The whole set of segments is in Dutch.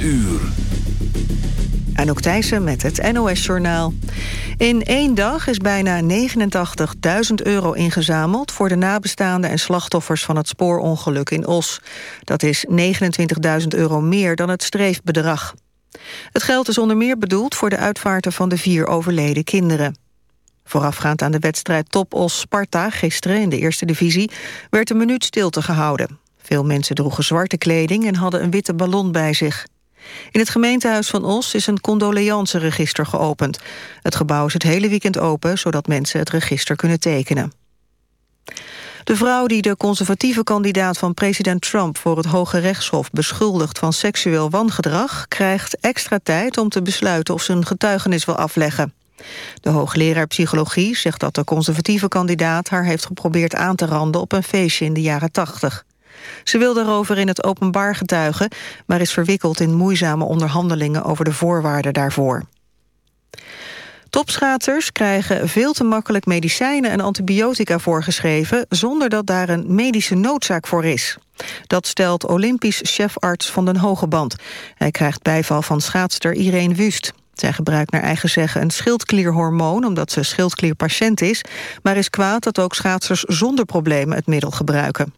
uur. Anouk Thijssen met het NOS-journaal. In één dag is bijna 89.000 euro ingezameld... voor de nabestaanden en slachtoffers van het spoorongeluk in Os. Dat is 29.000 euro meer dan het streefbedrag. Het geld is onder meer bedoeld voor de uitvaarten van de vier overleden kinderen. Voorafgaand aan de wedstrijd Top Os Sparta gisteren in de eerste divisie... werd een minuut stilte gehouden. Veel mensen droegen zwarte kleding en hadden een witte ballon bij zich. In het gemeentehuis van Os is een condoleanceregister geopend. Het gebouw is het hele weekend open, zodat mensen het register kunnen tekenen. De vrouw die de conservatieve kandidaat van president Trump... voor het Hoge Rechtshof beschuldigt van seksueel wangedrag... krijgt extra tijd om te besluiten of ze een getuigenis wil afleggen. De hoogleraar psychologie zegt dat de conservatieve kandidaat... haar heeft geprobeerd aan te randen op een feestje in de jaren 80. Ze wil daarover in het openbaar getuigen... maar is verwikkeld in moeizame onderhandelingen over de voorwaarden daarvoor. Topschaatsers krijgen veel te makkelijk medicijnen en antibiotica voorgeschreven... zonder dat daar een medische noodzaak voor is. Dat stelt Olympisch chefarts van den Hogeband. Hij krijgt bijval van schaatster Irene Wust. Zij gebruikt naar eigen zeggen een schildklierhormoon... omdat ze schildklierpatiënt is... maar is kwaad dat ook schaatsers zonder problemen het middel gebruiken.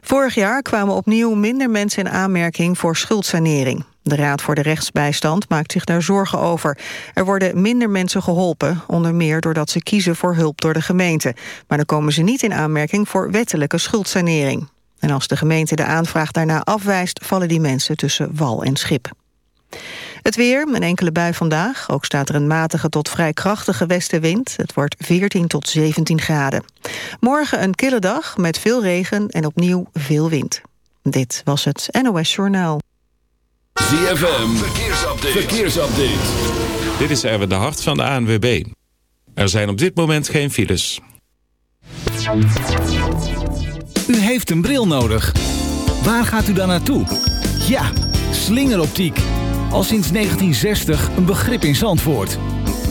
Vorig jaar kwamen opnieuw minder mensen in aanmerking voor schuldsanering. De Raad voor de Rechtsbijstand maakt zich daar zorgen over. Er worden minder mensen geholpen, onder meer doordat ze kiezen voor hulp door de gemeente. Maar dan komen ze niet in aanmerking voor wettelijke schuldsanering. En als de gemeente de aanvraag daarna afwijst, vallen die mensen tussen wal en schip. Het weer, een enkele bui vandaag. Ook staat er een matige tot vrij krachtige westenwind. Het wordt 14 tot 17 graden. Morgen een kille dag met veel regen en opnieuw veel wind. Dit was het NOS Journaal. ZFM, verkeersupdate. verkeersupdate. Dit is Erwin de Hart van de ANWB. Er zijn op dit moment geen files. U heeft een bril nodig. Waar gaat u dan naartoe? Ja, slingeroptiek al sinds 1960 een begrip in Zandvoort.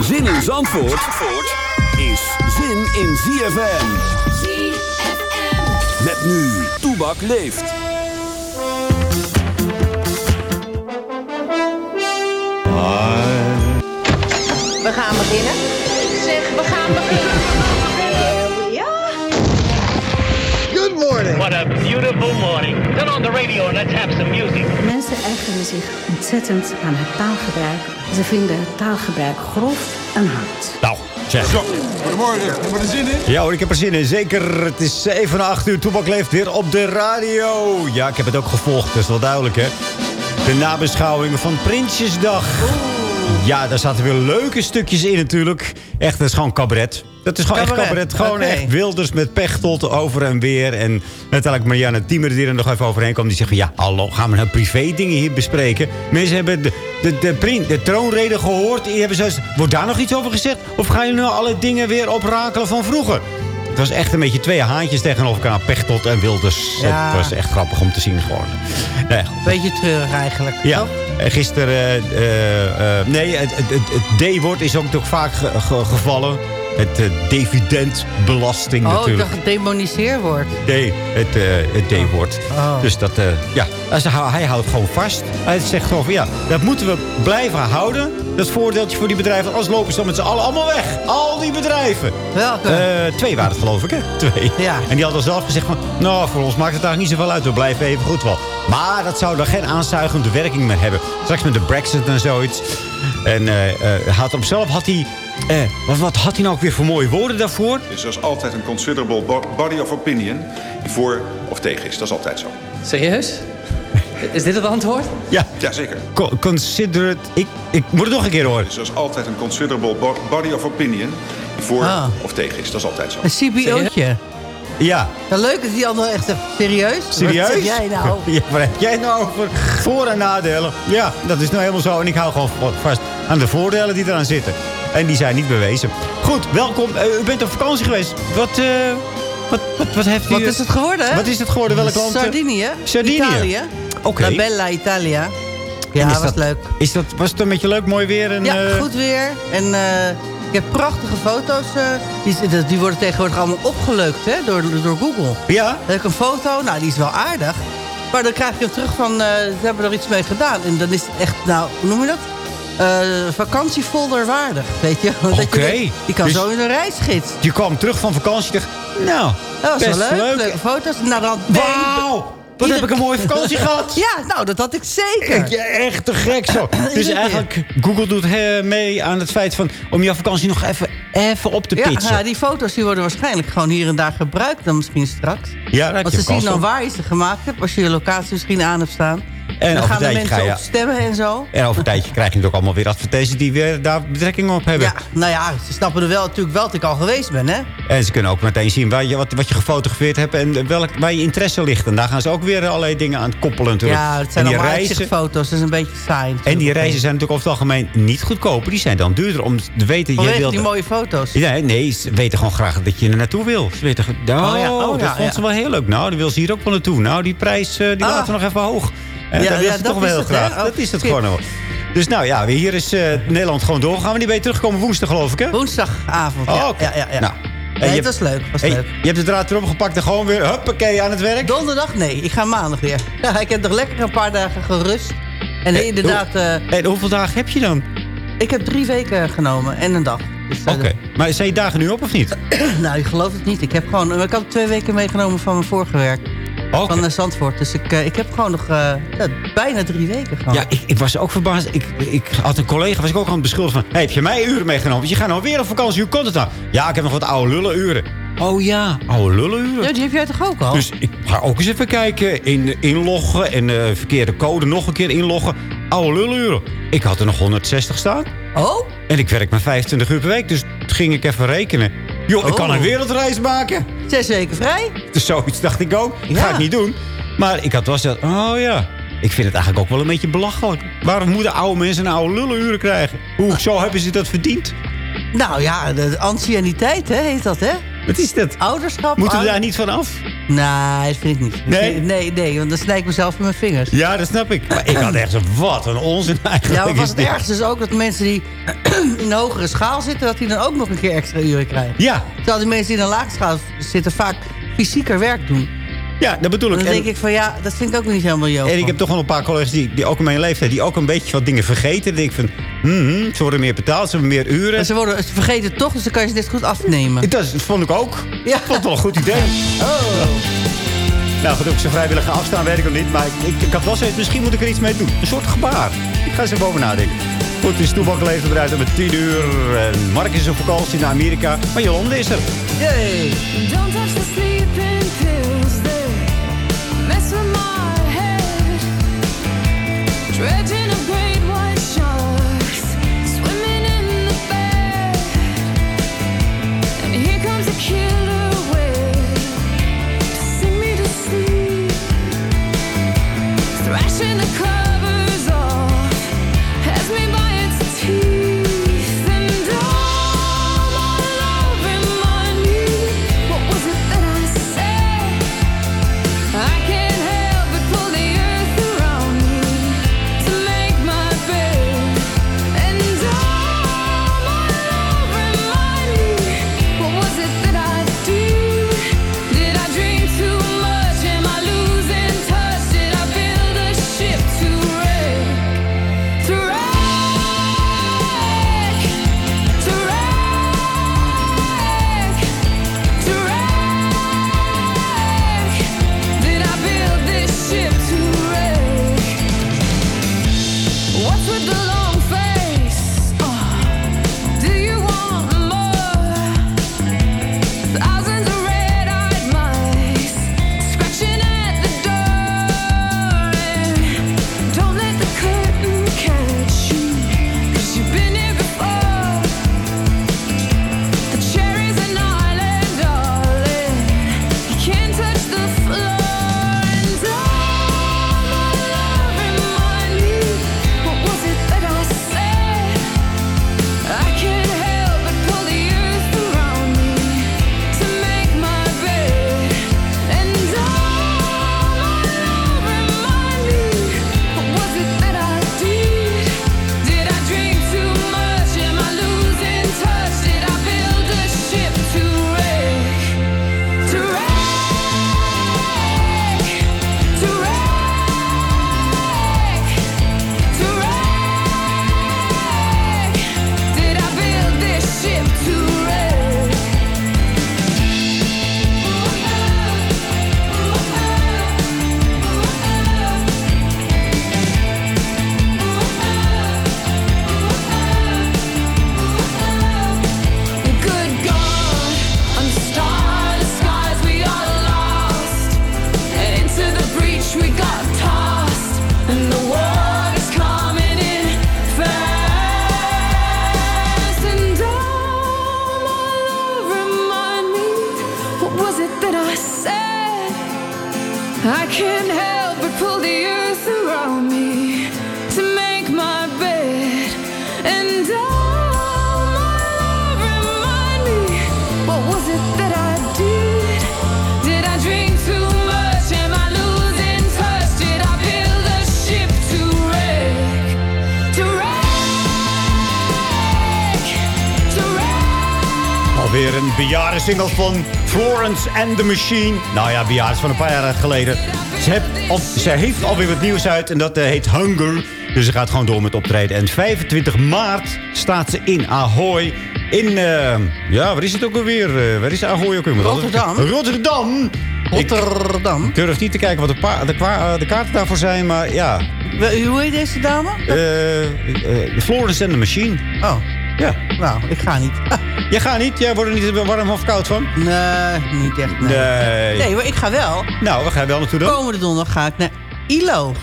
Zin in Zandvoort, is zin in ZFM. ZFM. Met nu, Toebak leeft. We gaan beginnen. Zeg, we gaan beginnen. What a beautiful morning. Turn on the radio and let's have some music. Mensen ergeren zich ontzettend aan het taalgebruik. Ze vinden het taalgebruik grof en hard. Nou, zeg. Zo, goedemorgen. Heb je er zin in? Ja hoor, ik heb er zin in. Zeker. Het is 7 na 8 uur. Toebak leeft weer op de radio. Ja, ik heb het ook gevolgd. Dat is wel duidelijk, hè. De nabeschouwing van Prinsjesdag. Ja, daar zaten weer leuke stukjes in natuurlijk. Echt, dat is gewoon cabaret. Dat is gewoon echt Cabaret. Gewoon echt Wilders met Pechtold over en weer. En uiteindelijk Marianne Tiemer die er nog even overheen kwam. Die zegt van, ja, hallo, gaan we nou privé dingen hier bespreken? Mensen hebben de, de, de, prin- de troonrede gehoord. Die hebben zoiets, wordt daar nog iets over gezegd? Of gaan jullie nou alle dingen weer oprakelen van vroeger? Het was echt een beetje twee haantjes tegenover elkaar. Pechtold en Wilders. Ja. Het was echt grappig om te zien gewoon. Nou ja, goed. Beetje treurig eigenlijk. Ja, toch? gisteren... eh, eh, eh, nee, het, het, het, het D-woord is ook toch vaak ge- ge- gevallen. Het eh, dividendbelasting Oh, natuurlijk. dacht het demoniseerwoord. Nee, het, eh, het D-woord. Oh. Dus dat, eh, ja, hij, houdt gewoon vast. Hij zegt gewoon van, ja, dat moeten we blijven houden. Dat voordeeltje voor die bedrijven. Als lopen ze dan met z'n allen allemaal weg. Al die bedrijven. Welke? Eh, twee waren het geloof ik, hè? Twee. Ja. En die hadden zelf gezegd van... Nou, voor ons maakt het daar niet zoveel uit. We blijven even goed wel. Maar dat zou er geen aanzuigende werking meer hebben. Straks met de brexit en zoiets. En eh, eh, had op zelf had hij... eh, wat, wat had hij nou ook weer voor mooie woorden daarvoor? Dus er is altijd een considerable bo- body of opinion die voor of tegen is. Dat is altijd zo. Serieus? Is dit het antwoord? Ja. Jazeker. Co- consider it... Ik, ik moet het nog een keer horen. Dus er is altijd een considerable bo- body of opinion die voor Ah. of tegen is. Dat is altijd zo. Een CBO'tje. Ja. Ja, leuk dat die allemaal echt serieus? Serieus? Wat zeg jij nou? Ja, waar heb jij nou over? Voor- en nadelen. Ja, dat is nou helemaal zo. En ik hou gewoon vast aan de voordelen die eraan zitten. En die zijn niet bewezen. Goed, welkom. Eh, u bent op vakantie geweest. Wat, eh, wat, wat, wat heeft u... Wat is het geworden? Wat is het geworden? Welk land? Sardinië. Sardinië. Italië. Oké. La Bella Italia. Ja, is was dat, leuk. Is dat, was het een beetje leuk, mooi weer? En, Ja, eh, goed weer. En ik heb prachtige foto's. eh, die, die worden tegenwoordig allemaal opgeleukt hè, door, door Google. Ja? Dan heb ik een foto, nou die is wel aardig. Maar dan krijg je hem terug van, eh, ze hebben er iets mee gedaan. En dan is het echt, nou, hoe noem je dat? Eh vakantiefolder waardig, weet je. Oké. denkt, Die kan Dus- zo in een reisgids. Je kwam terug van vakantie dacht... Nou, Dat was best wel leuk. leuk. Leuke foto's. Nou, dan, Wauw! Wat heb ik een mooie vakantie gehad. Ja, nou, dat had ik zeker. Ja, echt te gek zo. Dus eigenlijk, Google doet eh, mee aan het feit van... om jouw vakantie nog even, even op te pitchen. ja, die foto's die worden waarschijnlijk gewoon hier en daar gebruikt dan misschien straks. Ja, Want ze zien dan waar je ze gemaakt hebt. Als je je locatie misschien aan hebt staan. En dan over gaan de mensen ga je- op stemmen en zo. En over een tijdje krijg je natuurlijk allemaal weer advertenties... die weer daar betrekking op hebben. Ja, nou ja, ze snappen er wel natuurlijk wel dat ik al geweest ben, hè? En ze kunnen ook meteen zien waar je, wat, wat je gefotografeerd hebt... en welk, waar je interesse ligt. En daar gaan ze ook weer allerlei dingen aan koppelen natuurlijk. Ja, het zijn allemaal reizen, uitzichtfoto's. Dat is een beetje saai. En die reizen zijn natuurlijk over het algemeen niet goedkoper. Die zijn dan duurder om te weten... jij Vanwege wilt, die mooie foto's. Ja, nee, ze weten gewoon graag dat je er naartoe wil. Ze weten, oh, Oh ja, oh dat ja, vond ja. ze wel heel leuk. Nou, die wil ze hier ook wel naartoe. Nou, die prijs eh, die Ah. laten we nog even hoog. En Ja, dat ja, dat toch wel is heel het, graag. Oh, dat is het gewoon wel. Dus nou ja, hier is eh, Nederland gewoon doorgegaan. Wanneer ben je teruggekomen? Woensdag geloof ik, hè? Woensdagavond, Oh, ja. ja, ja, ja. Nou, Nee, het was leuk. Was Hey, leuk. je hebt de draad erop gepakt en gewoon weer huppakee aan het werk? Donderdag? Nee, ik ga maandag weer. Ja, ik heb toch lekker een paar dagen gerust. En Eh, inderdaad, eh, En hoeveel dagen heb je dan? ik heb drie weken genomen en een dag. Dus, eh, Oké, maar zijn je dagen nu op of niet? nou, je gelooft het niet. Ik heb gewoon, ik had twee weken meegenomen van mijn vorige werk. Oké. Van uh, Zandvoort. Dus ik, eh, ik heb gewoon nog eh, bijna drie weken gehad. Ja, ik, ik was ook verbaasd. Ik, ik had een collega, was ik ook aan het beschuldigen van... Hey, heb je mij uren meegenomen? Want je gaat nou weer op vakantie. Hoe komt het nou? Ja, ik heb nog wat oude lullenuren. Oh ja, oude lullenuren. Ja, die heb jij toch ook al? Dus ik ga ook eens even kijken. In, inloggen en eh, verkeerde code nog een keer inloggen. Oude lullenuren. Ik had er nog 160 staan. Oh? En ik werk maar 25 uur per week. Dus ging ik even rekenen. Joh, ik kan Oh. een wereldreis maken. Zes weken vrij? Dus zoiets dacht ik ook. Ja. Ga ik niet doen. Maar ik had wel zo... Oh ja. Ik vind het eigenlijk ook wel een beetje belachelijk. Waarom moeten oude mensen een oude lullenuren krijgen? Hoe zo hebben ze dat verdiend? Nou ja, de anciëniteit, hè, heet dat, hè? Wat is dat? Ouderschap. Moeten we ouder- daar niet van af? Nee, dat vind ik niet. Nee? Nee, nee, want dan snij ik mezelf in mijn vingers. Ja, dat snap ik. Maar ik had echt zo... Wat een onzin eigenlijk Ja, maar wat het ergste is ook dat mensen die in een hogere schaal zitten... dat die dan ook nog een keer extra uren krijgen. Ja. Terwijl die mensen die in een lage schaal zitten vaak fysieker werk doen. Ja, dat bedoel ik. En dan En- denk ik van ja, dat vind ik ook niet helemaal joh. En ik heb toch wel een paar collega's die, die ook in mijn leeftijd... die ook een beetje wat dingen vergeten. Dan denk ik van... hmm, ze worden meer betaald, ze hebben meer uren. Maar ze, worden, ze vergeten toch, dus dan kan je ze net goed afnemen. Dat vond ik ook. Ja. Vond wel een goed idee. Oh. Nou, goed, of ik zo vrijwillig ga afstaan, weet ik nog niet. Maar ik, ik, ik had wel zoiets, misschien moet ik er iets mee doen. Een soort gebaar. Ik ga eens even over nadenken. Goed, het is toevallig geleefd eruit om 10 uur. En Mark is op vakantie naar Amerika. Maar Jolande is er. Yay. Don't touch the Treading single van Florence and the Machine. Nou ja, is van een paar jaar geleden. Ze, heeft al, ze heeft alweer wat nieuws uit en dat eh, heet Hunger. Dus ze gaat gewoon door met optreden. En 25 maart staat ze in Ahoy. In, eh, ja, waar is het ook alweer? Eh, waar is Ahoy ook alweer? Rotterdam. Rotterdam. Rotterdam. Ik durf niet te kijken wat de, pa- de, kaarten daarvoor zijn, maar ja. Hoe heet deze dame? Florence and the Machine. Oh. Ja. Nou, ik ga niet. Jij gaat niet? Jij wordt er niet warm of koud van? Nee, niet echt. Nee. Nee. Nee, maar ik ga wel. Nou, we gaan wel naartoe dan. Komende donderdag ga ik naar ILO.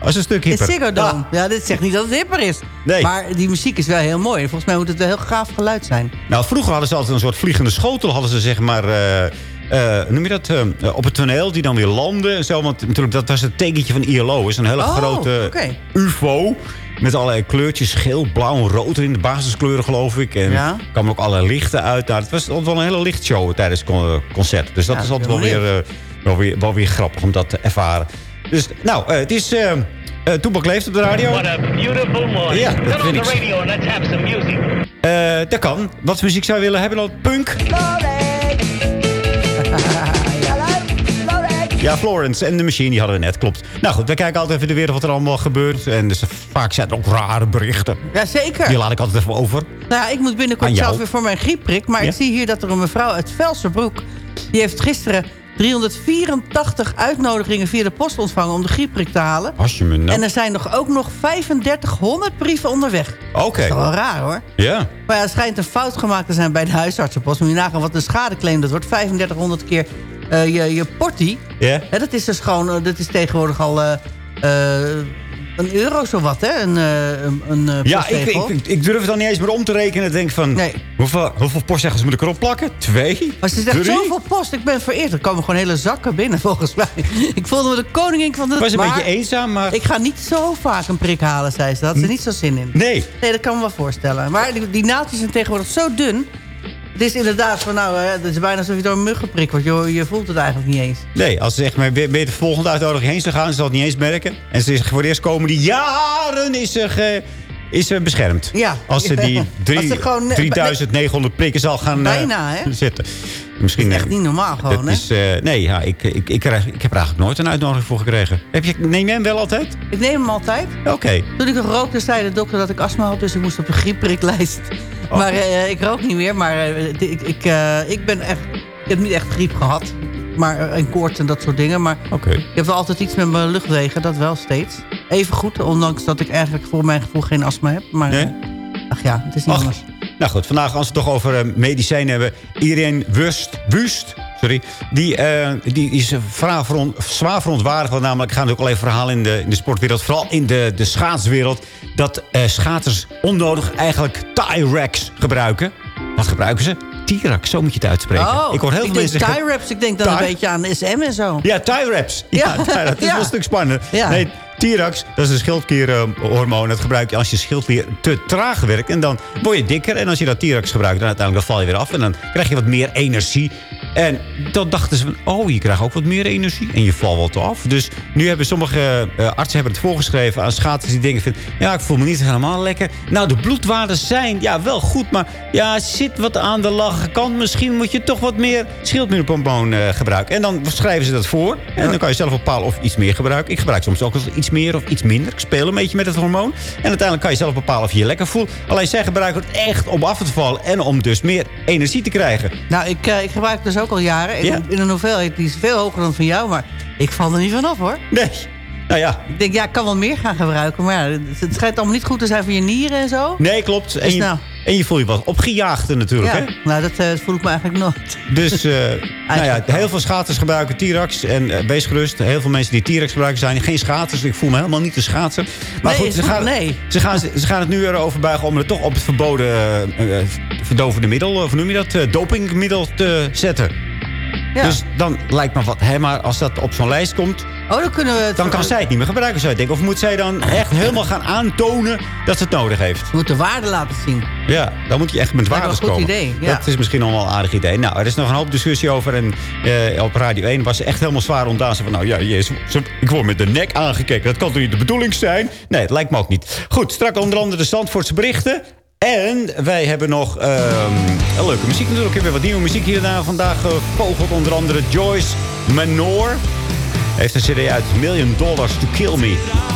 Als een stuk In hipper. Ziggo Dome. Ja, dit zegt niet dat het hipper is. Nee. Maar die muziek is wel heel mooi. En volgens mij moet het een heel gaaf geluid zijn. Nou, vroeger hadden ze altijd een soort vliegende schotel. Hadden ze zeg maar... eh, eh, noem je dat? eh, op het toneel die dan weer landde en zo. Want natuurlijk, dat was het tekentje van ILO. is een hele Oh, grote ufo. Met allerlei kleurtjes. Geel, blauw en rood in de basiskleuren, geloof ik. En Ja. er kwamen ook allerlei lichten uit. Nou, het was altijd wel een hele lichtshow tijdens het concert. Dus dat Ja, is altijd wel weer, eh, wel, weer, wel weer grappig om dat te ervaren. Dus, nou, eh, het is... eh eh, Toebak leeft op de radio. What a beautiful morning. Ja, dat Turn on vind the ik. radio and let's have some music. Eh, dat kan. Wat voor muziek zou je willen hebben dan? Punk? Ja, Florence en de Machine, die hadden we net, klopt. Nou goed, we kijken altijd even de wereld wat er allemaal gebeurt. En dus vaak zijn er ook rare berichten. Jazeker. Die laat ik altijd even over. Nou ja, ik moet binnenkort zelf weer voor mijn griepprik. Maar Ja? ik zie hier dat er een mevrouw uit Velserbroek... die heeft gisteren 384 uitnodigingen via de post ontvangen... om de griepprik te halen. Als je me nou... En er zijn nog ook nog 3500 brieven onderweg. Oké. Dat is wel raar hoor. Ja. Maar ja, er schijnt een fout gemaakt te zijn bij de huisartsenpost. Moet je nagaan wat een schadeclaim dat wordt. 3500 keer je, je portie. Hè, dat is dus gewoon, eh, dat is tegenwoordig al eh, eh, een euro zowat, hè? Een, eh, een, een eh, Ja, ik, ik, ik durf het dan niet eens meer om te rekenen. Ik denk van, hoeveel, hoeveel postzegels moet ik erop plakken? Twee? Maar ze zegt zoveel post. Ik ben vereerd. Er komen gewoon hele zakken binnen, volgens mij. Ik voelde me de koningin van de... was een maar beetje eenzaam, maar... Ik ga niet zo vaak een prik halen, zei ze. Daar had ze niet zo zin in. Nee. Nee, dat kan me wel voorstellen. Maar die, die naaldjes zijn tegenwoordig zo dun. Het is inderdaad van, nou, het is bijna alsof je door een mug geprikt wordt. Je, je voelt het eigenlijk niet eens. Nee, als ze zeg maar weer weer de volgende uitnodiging heen zou gaan... ze zal het niet eens merken. En ze is voor het eerst komen die jaren is ze, ge- is ze beschermd. Ja. Als ze die drie- Als ze gewoon, eh, 3900 prikken zal gaan eh, Bijna, hè? Misschien, Echt niet normaal gewoon, hè? is, eh, nee, ja, ik, ik, ik, krijg, ik heb er eigenlijk nooit een uitnodiging voor gekregen. Heb je, neem jij hem wel altijd? Ik neem hem altijd. Oké. Toen ik rookte, zei de dokter dat ik astma had. Dus ik moest op de grieppriklijst. Maar eh, ik rook niet meer. Maar eh, ik, ik, eh, ik ben echt... Ik heb niet echt griep gehad. Maar en koorts en dat soort dingen. Maar ik heb wel altijd iets met mijn luchtwegen. Dat wel steeds. Even goed. Ondanks dat ik eigenlijk voor mijn gevoel geen astma heb. Maar Nee? ach ja, het is niet Ach, anders. Nou goed, vandaag als we het toch over medicijnen hebben. Iedereen Wust, Wust sorry, die, eh, die is zwaar, veron, zwaar verontwaardigd. Want namelijk gaan er ook al even verhalen in de, in de sportwereld. Vooral in de, de schaatswereld. Dat eh schaters onnodig eigenlijk Tyrex gebruiken. Wat gebruiken ze? T-Rex, zo moet je het uitspreken. Oh, ik hoor heel veel denk mensen zeggen... Ik denk dan een beetje aan SM en zo. Ja, Tyreps. Ja, Ja. dat is Ja. wel een stuk spannender. Ja. Nee, T-Rex, dat is een schildklierhormoon. Dat gebruik je als je schildklier te traag werkt. En dan word je dikker. En als je dat T-Rex gebruikt, dan uiteindelijk dan val je weer af. En dan krijg je wat meer energie. En dan dachten ze van, oh, je krijgt ook wat meer energie. En je valt wat af. Dus nu hebben sommige eh, artsen hebben het voorgeschreven aan schaters die denken van... Ja, ik voel me niet helemaal lekker. Nou, de bloedwaarden zijn ja, wel goed. Maar ja, zit wat aan de lage kant. Misschien moet je toch wat meer schildklierhormoon eh, gebruiken. En dan schrijven ze dat voor. En dan kan je zelf bepalen of iets meer gebruikt. Ik gebruik soms ook iets meer of iets minder. Ik speel een beetje met het hormoon. En uiteindelijk kan je zelf bepalen of je je lekker voelt. Alleen zij gebruiken het echt om af te vallen. En om dus meer energie te krijgen. Nou, ik, eh, ik gebruik dus ook al jaren. In, Ja. in een hoeveelheid die is veel hoger dan van jou. Maar ik val er niet vanaf hoor. Nee. Nou ja. Ik denk, ja, ik kan wel meer gaan gebruiken. Maar ja, het, schijnt allemaal niet goed te zijn voor je nieren en zo. Nee, klopt. En Dus je, nou. en je voelt je wat opgejaagd natuurlijk. ja, Hè? nou, dat eh, voel ik me eigenlijk nooit. Dus eh, nou ja, heel veel schaters gebruiken T-Rex. En eh, wees gerust, heel veel mensen die T-Rex gebruiken zijn geen schaters. Ik voel me helemaal niet een schaatser. Maar Nee, goed, ze goed, gaan, nee. ze, gaan, ze gaan het nu erover buigen om het toch op het verboden verdovende middel, of noem je dat, eh, dopingmiddel te zetten. Ja. Dus dan lijkt me wat, hé, maar als dat op zo'n lijst komt... Oh, dan kunnen we het Dan kan zij het niet meer gebruiken, zou je denken. Of moet zij dan echt helemaal gaan aantonen dat ze het nodig heeft? Je moet de waarde laten zien. Ja, dan moet je echt met waarde komen. Dat is een goed idee, ja. Dat is misschien allemaal een aardig idee. Nou, er is nog een hoop discussie over. En eh, op Radio 1 was ze echt helemaal zwaar ontdaan. Ze van, nou ja, jezus, ik word met de nek aangekeken. Dat kan toch niet de bedoeling zijn? Nee, het lijkt me ook niet. Goed, straks onder andere de Zandvoortse berichten. En wij hebben nog ehm, een leuke muziek natuurlijk. Weer wat nieuwe muziek hierna vandaag gevogeld. Onder andere Joyce Manor. Heeft een cd uit Million Dollars to Kill Me.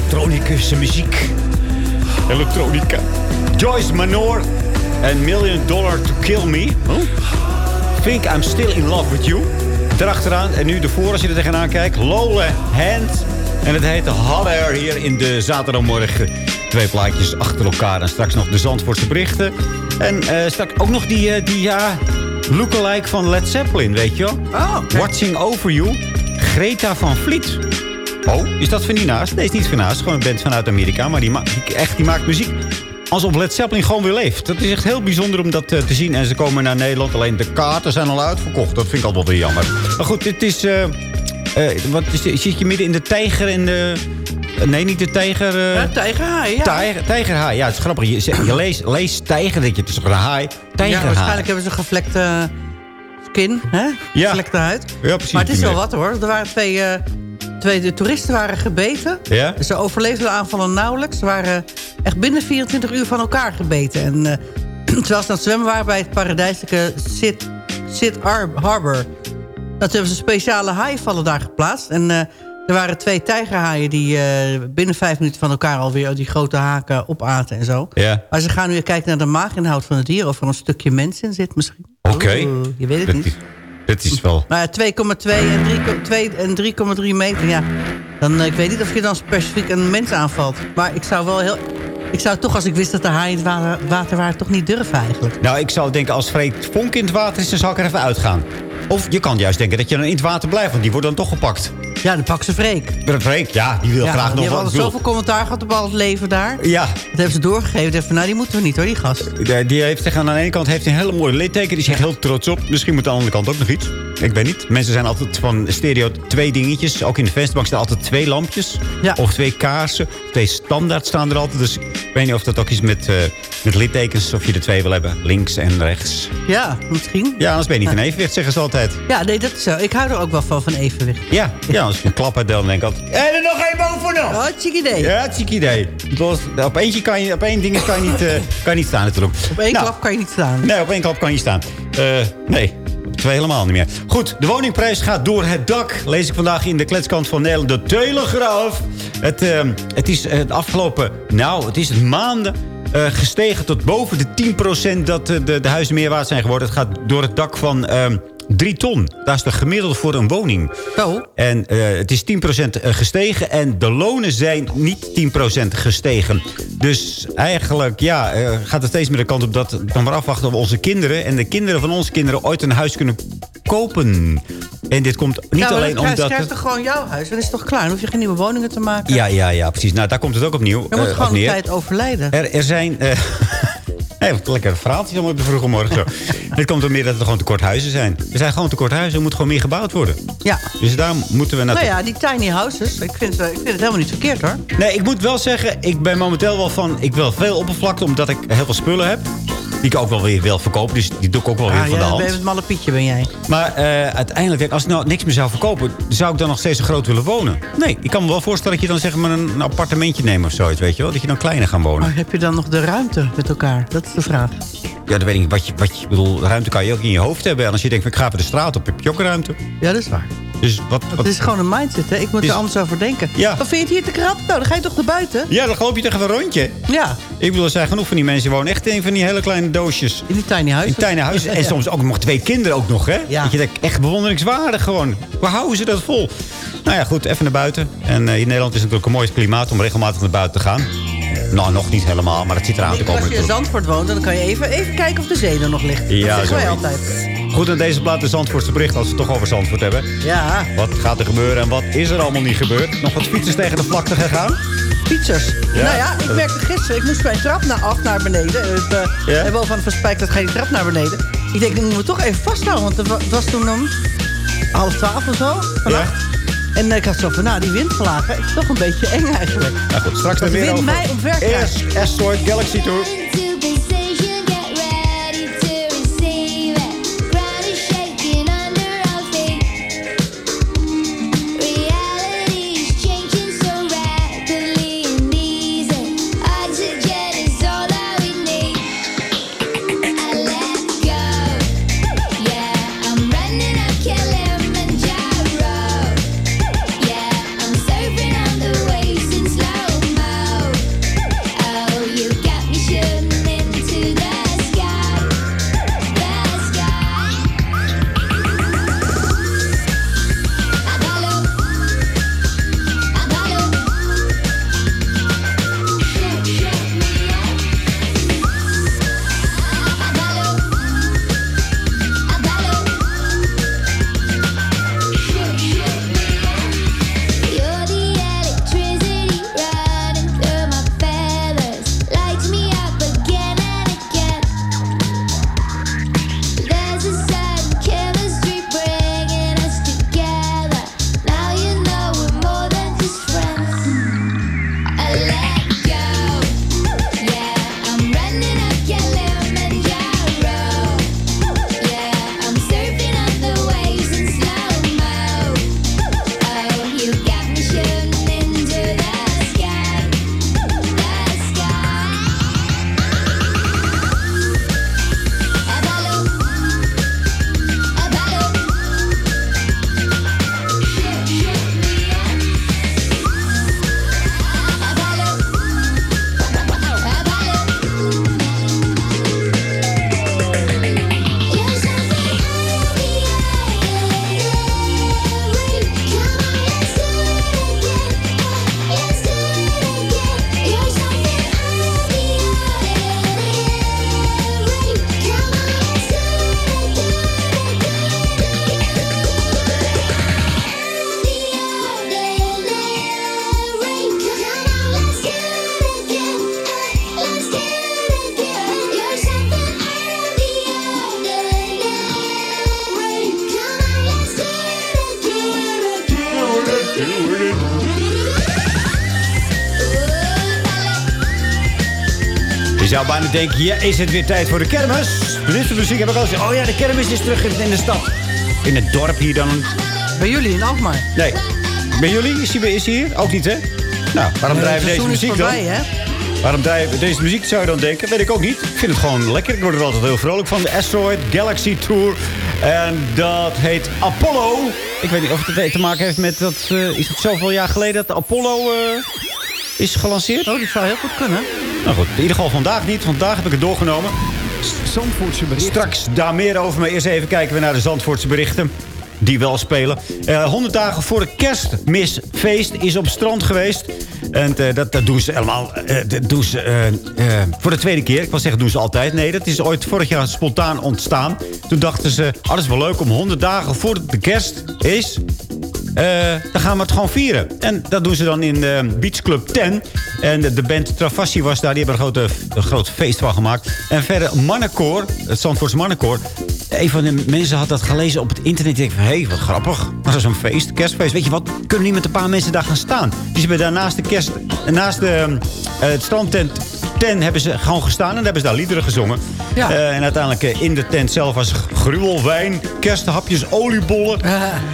Elektronische muziek. Elektronica. Joyce Manor en Million Dollar to Kill Me. Think I'm Still in Love with You. Daarachteraan, en nu de voor als je er tegenaan kijkt. Lola Hand. En het heet Hot Air hier in de zaterdagmorgen. Twee plaatjes achter elkaar. En straks nog de Zandvoortse berichten. En eh, straks ook nog die, eh, die ja, lookalike van Led Zeppelin, weet je wel? Watching Over You. Greta van Vliet. Oh, is dat van Nina's? Nee, is niet van Nina's. Gewoon een band vanuit Amerika. Maar die, ma die, echt, die maakt muziek alsof Led Zeppelin gewoon weer leeft. Dat is echt heel bijzonder om dat eh, te zien. En ze komen naar Nederland. Alleen de kaarten zijn al uitverkocht. Dat vind ik altijd wel weer jammer. Maar goed, dit is... eh, wat is, zit je midden in de tijger en de... Nee, niet de tijger... Ja, tijgerhaai, ja. Tijger, tijgerhaai, ja, het is grappig. Je, je leest, leest tijger, denk je, het is toch een haai? Ja, Tijgerhaai. waarschijnlijk hebben ze gevlekte skin, hè? Ja. Gevlekte huid. Ja, precies. Maar het is wel wat hoor. Er waren twee, twee de toeristen waren gebeten. Ja? Ze overleefden de aanvallen nauwelijks. Ze waren echt binnen 24 uur van elkaar gebeten. En eh, terwijl ze aan het zwemmen waren bij het paradijselijke Sid, Sid Har- Harbor. Dat hebben ze speciale haaienvallen daar geplaatst. En eh, er waren twee tijgerhaaien die eh, binnen vijf minuten van elkaar alweer die grote haken opaten en zo. Ja. Maar ze gaan nu kijken naar de maaginhoud van het dier. Of er een stukje mens in zit misschien. Oké. Je weet het Dat niet. Is- wel... Maar ja, 2,2 en 3,2 2 en 3,3 meter, ja. Dan, eh, ik weet niet of je dan specifiek een mens aanvalt. Maar ik zou wel heel... Ik zou toch, als ik wist dat de haaien in het water, water waren, toch niet durven eigenlijk. Nou, ik zou denken, als Freek vonk in het water is, dan zou ik er even uitgaan. Of je kan juist denken dat je dan in het water blijft, want die wordt dan toch gepakt. Ja, dan pak ze Freek. Freek, ja, die wil Ja, graag die nog hebben wat. al zoveel commentaar gehad op al het leven daar. Ja, Dat hebben ze doorgegeven. Even, nou, die moeten we niet hoor, die gast. die- die heeft zich aan de ene kant heeft hij een hele mooie litteken. Die is echt heel trots op. Misschien moet aan de andere kant ook nog iets. Ik weet niet. Mensen zijn altijd van stereo twee dingetjes. Ook in de vensterbank staan altijd twee lampjes. Of twee kaarsen. Twee standaard staan er altijd. Dus ik weet niet of dat ook iets met, eh, met littekens... of je er twee wil hebben. Links en rechts. Ja, misschien. Ja, anders ben je niet in evenwicht, zeggen ze altijd. Ja, nee, dat is zo. Ik hou er ook wel van, van evenwicht. Ja, ja als je een klap uit dan denk ik altijd... En er nog één bovenop! Oh, het idee. Ja, ziek idee. Op, eentje kan je, op één ding kan je niet, eh, kan je niet staan natuurlijk. Op één Nou, klap kan je niet staan. Nee, op één klap kan je staan. Eh, nee, twee helemaal niet meer. Goed, de woningprijs gaat door het dak. Lees ik vandaag in de kletskant van Nederland. De Telegraaf. Het, eh, het is het afgelopen... Nou, het is het maanden... eh, gestegen tot boven de 10% dat eh, de, de huizen meer waard zijn geworden. Het gaat door het dak van ehm 3 ton. Dat is de gemiddelde voor een woning. Zo. En eh, het is 10% gestegen. En de lonen zijn niet 10% gestegen. Dus eigenlijk ja, eh, gaat het steeds meer de kant op dat we maar afwachten of onze kinderen... en de kinderen van onze kinderen ooit een huis kunnen kopen. En dit komt niet maar alleen omdat... je toch gewoon jouw huis. Dan is toch klaar. Dan hoef je geen nieuwe woningen te maken. Ja, ja, ja, precies. Nou, daar komt het ook opnieuw. Je moet eh, op gewoon tijd overlijden. Er, er zijn... hey, wat een lekker verhaaltje allemaal op de vroege morgen. Zo. Het komt er meer dat er gewoon tekort huizen zijn. Er zijn gewoon tekort huizen. Er moet gewoon meer gebouwd worden. Ja. Dus daar moeten we naartoe. Nou ja, die tiny houses. Ik vind, eh, ik vind het helemaal niet verkeerd hoor. Nee, ik moet wel zeggen, ik ben momenteel wel van... Ik wil veel oppervlakte, omdat ik heel veel spullen heb. Die ik ook wel weer wil verkopen. Dus die doe ik ook wel weer Ah, van de hand. het malle Pietje ben jij. Maar eh, uiteindelijk, als ik nou niks meer zou verkopen... zou ik dan nog steeds zo groot willen wonen? Nee, ik kan me wel voorstellen dat je dan zeg maar een, een appartementje neemt of zoiets, weet je wel? Dat je dan kleiner gaat wonen. Maar heb je dan nog de ruimte met elkaar? Dat is de vraag. Ja, dat weet ik niet. Wat je, wat je bedoel, ruimte kan je ook in je hoofd hebben. En als je denkt, van, ik ga even de straat op, heb je ook ruimte. Ja, dat is waar. Dus wat, wat... Het is gewoon een mindset, hè? Ik moet Is- er anders over denken. Ja. Of vind je het hier te krap? Nou, dan ga je toch naar buiten? Ja, dan loop je tegen een rondje. Ja. Ik bedoel, er zijn genoeg van die mensen die wonen echt in van die hele kleine doosjes. In die tiny huizen. In tiny huizen. En Ja. soms ook nog twee kinderen ook nog, hè? Ja. Dat je denkt, echt bewonderingswaardig gewoon. Hoe houden ze dat vol? Nou ja, goed, even naar buiten. En eh, in Nederland is het natuurlijk een mooi klimaat om regelmatig naar buiten te gaan. Nou, nog niet helemaal, maar het zit eraan te komen. Als je in. Zandvoort woont, dan kan je even, even kijken of de zee er nog ligt. Ja, dat zo. altijd. Goed, aan deze plaat de Zandvoortse bericht als we het toch over Zandvoort hebben. Ja, Wat gaat er gebeuren en wat is er allemaal niet gebeurd? Nog wat fietsers tegen de vlakte gegaan? fietsers. Ja. Nou ja, ik merkte gisteren, ik moest mijn trap naar af naar beneden. Het, Ja. En bovenaan van Spijker ga je die trap naar beneden. Ik denk, ik moet me toch even vasthouden, want het wa- het was toen om half twaalf of zo vannacht. En eh, ik had zo van, nou, die windvlagen, is toch een beetje eng eigenlijk. Nou goed, straks Dat er de meer wind over. mij omver. Eerst Asteroid Galaxy Tour. Bijna denken, ja, is het weer tijd voor de kermis? Dit is de muziek hebben we al gezegd. Oh ja, de kermis is terug in, de stad. In het dorp hier dan. Bij jullie in Alkmaar. Nee. Bij jullie? Is hij, is hij hier? Ook niet, hè? Nou, waarom Nee, het deze muziek dan? voorbij, hè? Waarom we deze muziek, zou je dan denken? Weet ik ook niet. Ik vind het gewoon lekker. Ik word er altijd heel vrolijk van. De Asteroid Galaxy Tour. En dat heet Apollo. Ik weet niet of het te maken heeft met dat... eh, is het zoveel jaar geleden dat Apollo eh, is gelanceerd? Oh, dat zou heel goed kunnen. Nou goed, in ieder geval vandaag niet. Vandaag heb ik het doorgenomen. Zandvoortse berichten. Straks daar meer over. Maar eerst even kijken we naar de Zandvoortse berichten. Die wel spelen. Eh 100 dagen voor de kerstmisfeest is op strand geweest. En eh, dat, dat doen ze helemaal eh, dat doen ze, eh, eh, voor de tweede keer. Ik wil zeggen, doen ze altijd. Nee, dat is ooit vorig jaar spontaan ontstaan. Toen dachten ze, oh, dat is wel leuk om 100 dagen voor de kerst is... eh, dan gaan we het gewoon vieren. En dat doen ze dan in eh, Beach Club 10. En de, band Travassi was daar. Die hebben een, grote, een groot feest van gemaakt. En verder Mannenkoor, het Zandvoorts Mannenkoor. Een van de mensen had dat gelezen op het internet. Ik dacht, hé, hey, wat grappig. Dat is een feest, kerstfeest. Weet je wat, kunnen we niet met een paar mensen daar gaan staan? Dus hebben daar naast de kerst... Naast de, eh, strandtent tent hebben ze gewoon gestaan. En daar hebben ze daar liederen gezongen. Ja. Eh, en uiteindelijk eh, in de tent zelf was gruwelwijn, kersthapjes, oliebollen.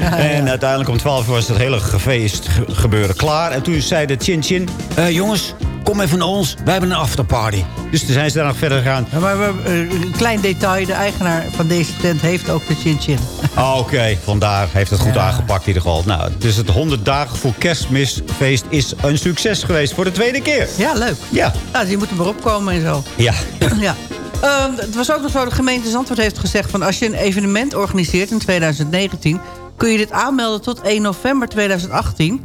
En uiteindelijk om 12 uur was het hele gefeest ge- gebeuren klaar. En toen zei de Chin Chin... eh, jongens, kom even naar ons. Wij hebben een afterparty. Dus toen zijn ze daar nog verder gegaan. Ja, maar we, eh, een klein detail. De eigenaar van deze tent heeft ook de chin chin. Ah, Oké, vandaar heeft het goed Ja. aangepakt in ieder geval. Nou, dus het 100 dagen voor kerstmisfeest is een succes geweest voor de tweede keer. Ja, leuk. Ja. Nou, dus je moet er maar opkomen en zo. Ja. ja. Ehm, het was ook nog zo, de gemeente Zandvoort heeft gezegd... van als je een evenement organiseert in 2019... kun je dit aanmelden tot 1 november 2018.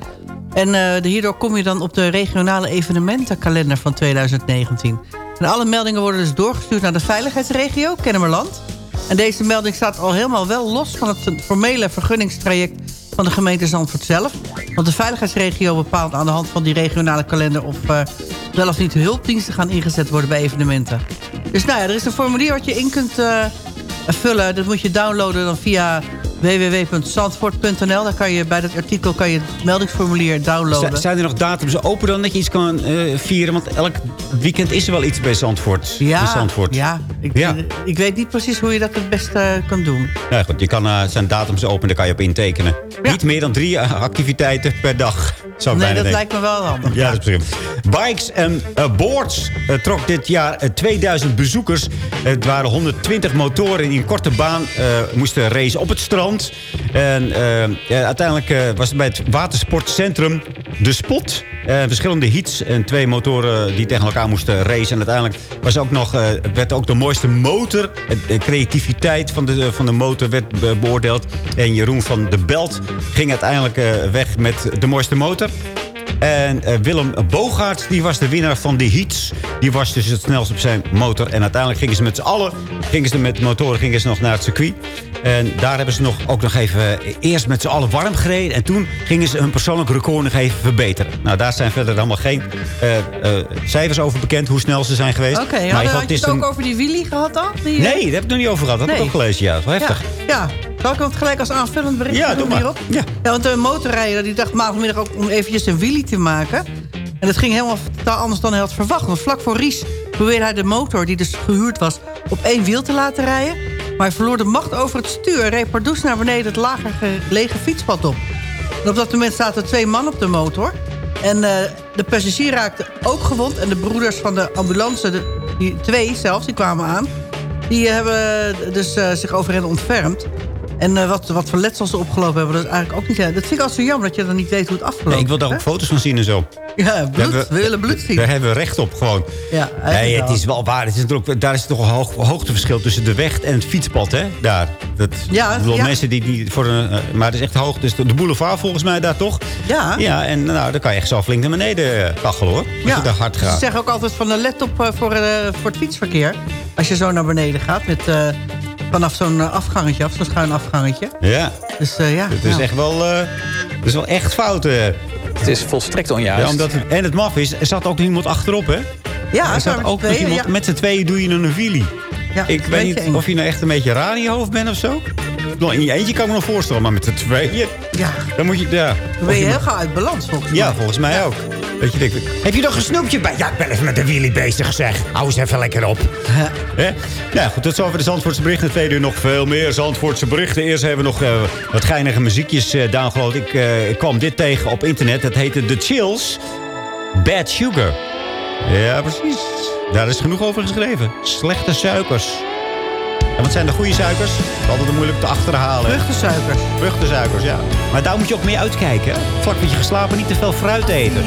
En eh, hierdoor kom je dan op de regionale evenementenkalender van 2019. En alle meldingen worden dus doorgestuurd naar de veiligheidsregio, Kennemerland. En deze melding staat al helemaal wel los van het formele vergunningstraject van de gemeente Zandvoort zelf. Want de veiligheidsregio bepaalt aan de hand van die regionale kalender... of eh, wel of niet hulpdiensten gaan ingezet worden bij evenementen. Dus nou ja, er is een formulier wat je in kunt eh, vullen. Dat moet je downloaden dan via www.zandvoort.nl. Daar kan je bij dat artikel kan je het meldingsformulier downloaden. Z- Zijn er nog datums open dan dat je iets kan eh, vieren? Want elk weekend is er wel iets bij Zandvoort. in ja, Zandvoort. ja, ik, Ja. ik weet niet precies hoe je dat het beste eh, kan doen. Ja, goed, je kan, eh, zijn datums open, daar kan je op intekenen. Niet meer dan drie activiteiten per dag. Zou Nee, dat denken. lijkt me wel handig. Ja, dat is. Bikes en eh, Boards eh, trok dit jaar eh, 2000 bezoekers. Het waren 120 motoren die in korte baan eh, moesten racen op het strand. En eh, ja, uiteindelijk eh, was het bij het watersportcentrum De Spot. eh, verschillende heats en twee motoren die tegen elkaar moesten racen. En uiteindelijk was ook nog, eh, werd ook de mooiste motor. De creativiteit van de, van de motor werd be- beoordeeld. En Jeroen van de Belt ging uiteindelijk eh, weg met de mooiste motor. En eh, Willem Bogaert, die was de winnaar van de heats. Die was dus het snelst op zijn motor. En uiteindelijk gingen ze met z'n allen, gingen ze met motoren gingen ze nog naar het circuit. En daar hebben ze nog, ook nog even eh, eerst met z'n allen warm gereden. En toen gingen ze hun persoonlijk record nog even verbeteren. Nou, daar zijn verder allemaal geen eh, cijfers over bekend, hoe snel ze zijn geweest. Oké, Maar in had, had je het een- ook over die wheelie gehad dan? Die, Nee, daar heb ik nog niet over gehad. Dat heb ik ook gelezen, ja. Dat is wel heftig. Ja, ja. Zal ik het gelijk als aanvullend bericht Ja, doen hierop? Ja. want de motorrijder die dacht maandagmiddag ook om eventjes een wheelie te maken. En dat ging helemaal totaal anders dan hij had verwacht. Want vlak voor Ries probeerde hij de motor, die dus gehuurd was, op één wiel te laten rijden. Maar hij verloor de macht over het stuur en reed pardoes naar beneden het lager gelegen fietspad op. En op dat moment zaten twee man op de motor. En eh, de passagier raakte ook gewond. En de broeders van de ambulance, de, die twee zelfs, die kwamen aan. Die hebben dus eh, zich over hen ontfermd. En eh, wat, wat voor letsels ze opgelopen hebben, dat is eigenlijk ook niet... Dat vind ik altijd zo jammer dat je dan niet weet hoe het afgelopen Nee, ik wil daar is, ook foto's van zien en zo. Ja, bloed. We willen bloed zien. Daar hebben we recht op, gewoon. Ja, Nee, het is wel waar. Het is natuurlijk, daar is toch een hoog, hoogteverschil tussen de weg en het fietspad, hè? Daar. Dat, Ja, bedoel, ja. mensen die, die voor een... eh, maar het is echt hoog. Dus de boulevard volgens mij daar toch? Ja. Ja, en nou, dan kan je echt zo flink naar beneden eh, kachelen, hoor. Als je daar hard Ze gaat. zeggen ook altijd van, eh, let op eh, voor, eh, voor het fietsverkeer. Als je zo naar beneden gaat, met, eh, vanaf zo'n eh, afgangetje af, zo'n schuin afgangetje. Ja. Dus eh, ja. Het is nou. echt wel... eh, het is wel echt fout. eh. Het is volstrekt onjuist. Ja, omdat het, en het maf is, er zat ook iemand achterop, hè? Ja, er zo zat met ook z'n tweeën, iemand, ja. met z'n tweeën doe je een wheelie. Ja, ik weet niet eng. of je nou echt een beetje raar in je hoofd bent of zo. Nou, In je eentje kan ik me nog voorstellen, maar met de tweeën... Ja. Dan moet je... Ja. Dan ben je heel gauw uit balans volgens mij. Ja, volgens mij ook. Dat je denkt, heb je nog een snoepje bij? Ja, ik ben even met de wheelie bezig, zeg. Hou eens even lekker op. Hè? Ja, goed, tot zover de Zandvoortse berichten. Tweede uur nog veel meer Zandvoortse berichten. Eerst hebben we nog eh, wat geinige muziekjes uh, downgeload. Ik, eh, ik kwam dit tegen op internet. Dat heette The Chills. Bad Sugar. Ja, precies. Daar is genoeg over geschreven. Slechte suikers. En wat zijn de goede suikers? Altijd moeilijk te achterhalen. Vruchtensuikers. Vruchtensuikers, ja. Maar daar moet je ook mee uitkijken. Vlak met je geslapen niet te veel fruit eten.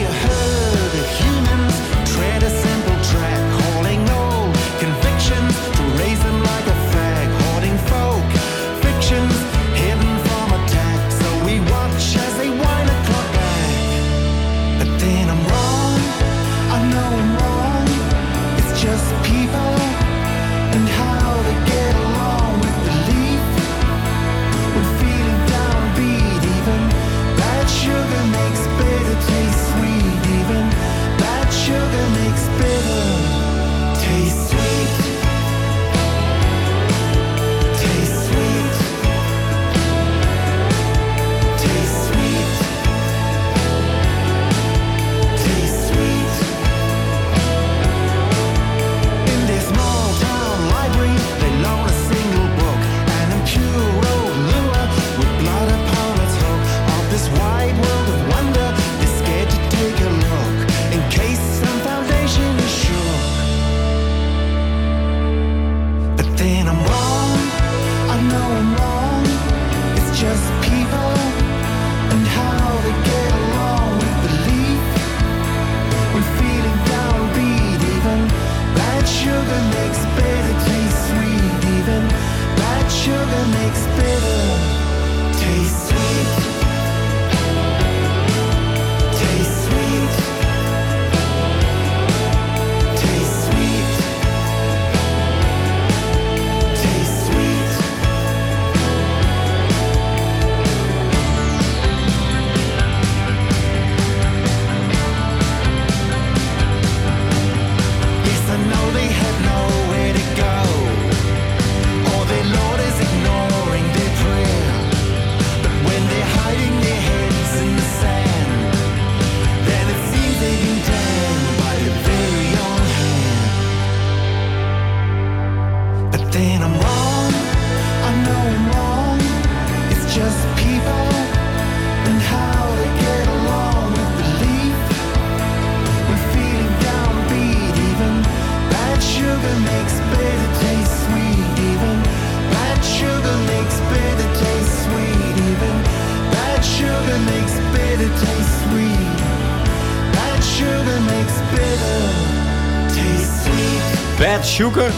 Sugar.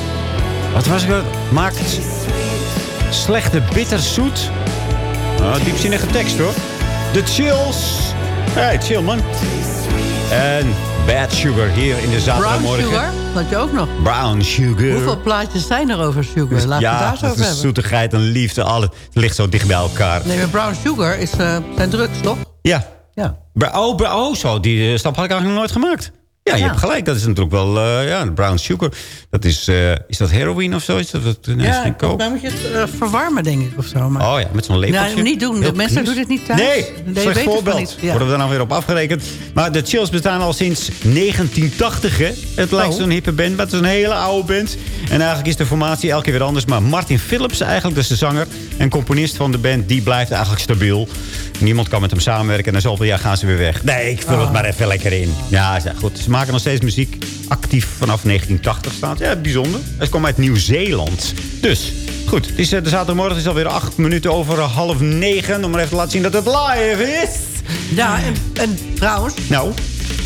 Wat was ik dat? Maakt slechte bitterzoet. Nou, diepzinnige tekst hoor. The Chills. Hey, chill man. En Bad Sugar hier in de Brown zaterdagmorgen. sugar, dat je ook nog. Brown Sugar. Hoeveel plaatjes zijn er over sugar? Laten we ja, daar zo over hebben. zoetigheid en liefde. Alles het ligt zo dicht bij elkaar. Nee, maar brown sugar is, eh, zijn drugs, toch? Ja. Ja. Oh, oh, zo. Die eh, stap had ik eigenlijk nog nooit gemaakt. Ja, je Ja. hebt gelijk. Dat is natuurlijk wel... eh, ja, brown sugar. Dat is... eh, is dat heroïne of zo? Is dat, dat, nee, is ja, dan moet je het eh, verwarmen, denk ik, of zo. Maar... Oh ja, met zo'n lepeltje. Nee, niet doen. De mensen doen dit niet thuis. Nee, Nee, slecht het voorbeeld. niet. Ja. Worden we daar nou weer op afgerekend. Maar de Chills bestaan al sinds 1980, hè? Het lijkt Oh. zo'n hippe band, maar het is een hele oude band. En eigenlijk is de formatie elke keer weer anders. Maar Martin Phillips, eigenlijk, dat is de zanger en componist van de band... die blijft eigenlijk stabiel. Niemand kan met hem samenwerken en na zoveel jaar gaan ze weer weg. Nee, ik vul het maar even lekker in. Ja, goed. Maken nog steeds muziek. Actief vanaf 1980 staat. Ja, bijzonder. Het komt uit Nieuw-Zeeland. Dus, goed. Het is, eh, de zaterdagmorgen is alweer acht minuten over half negen. Om maar even te laten zien dat het live is. Ja, en, en trouwens, Nou,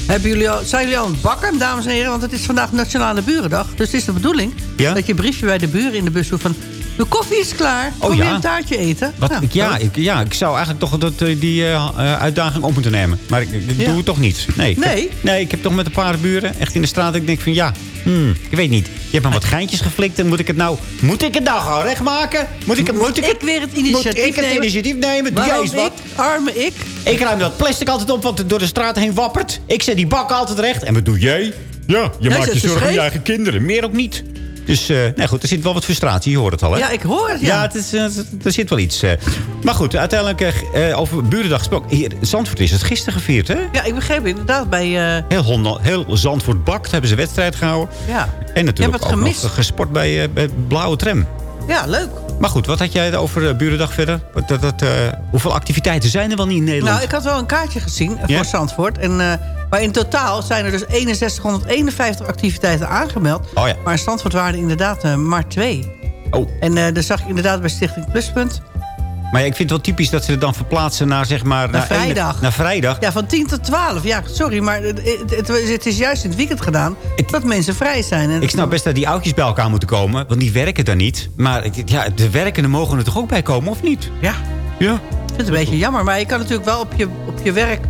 hebben jullie al, zijn jullie al aan het bakken, dames en heren? Want het is vandaag Nationale Burendag. Dus het is de bedoeling Ja? dat je een briefje bij de buren in de bus doet van... De koffie is klaar, kom Oh, je ja? een taartje eten? wat, Nou, ik, ja, ik, ja, ik zou eigenlijk toch dat, eh, die eh, eh, uitdaging op moeten nemen. Maar ik, ik Ja. doe het toch niet. Nee, ik heb- Nee? nee, ik heb toch met een paar buren echt in de straat... ik denk van ja, hmm, ik weet niet. Je hebt me wat geintjes geflikt en moet ik het nou... Moet ik het nou gewoon recht maken? Moet ik, het, moet ik, ik het, weer het moet initiatief ik het nemen? initiatief nemen? Doe jij eens wat? ik, arme ik? Ik ruim dat plastic altijd op wat er door de straat heen wappert. Ik zet die bak altijd recht. En wat doe jij? Ja, je Jij maakt je zorgen om je eigen kinderen. Meer ook niet. Dus eh nee, goed, er zit wel wat frustratie. Je hoort het al, hè? Ja, ik hoor het, ja. Ja, het is, eh, er zit wel iets. eh. Maar goed, uiteindelijk over Burendag gesproken. Hier, Zandvoort is het gisteren gevierd, hè? Ja, ik begreep inderdaad bij... Heel, heel Zandvoort bakt hebben ze wedstrijd gehouden. ja. En natuurlijk het ook gemist. nog gesport bij, bij Blauwe Tram. ja, leuk. Maar goed, wat had jij over uh, Burendag verder? Dat, dat, eh, hoeveel activiteiten zijn er wel niet in Nederland? Nou, ik had wel een kaartje gezien eh, Ja? voor Zandvoort. En, eh, maar in totaal zijn er dus 6151 activiteiten aangemeld. Oh ja. Maar in Zandvoort waren er inderdaad eh, maar twee. Oh. En eh daar zag ik inderdaad bij Stichting Pluspunt. Maar ja, ik vind het wel typisch dat ze het dan verplaatsen naar, zeg maar... Naar vrijdag. naar vrijdag. Ja, van 10 tot 12. Ja, sorry, maar het, het, is juist in het weekend gedaan dat mensen vrij zijn. En Ik snap best dat die oudjes bij elkaar moeten komen, want die werken dan niet. Maar ik- ja, de werkenden mogen er toch ook bij komen, of niet? Ja. Ja. Ik vind het een beetje jammer, maar je kan natuurlijk wel op je, op je werk...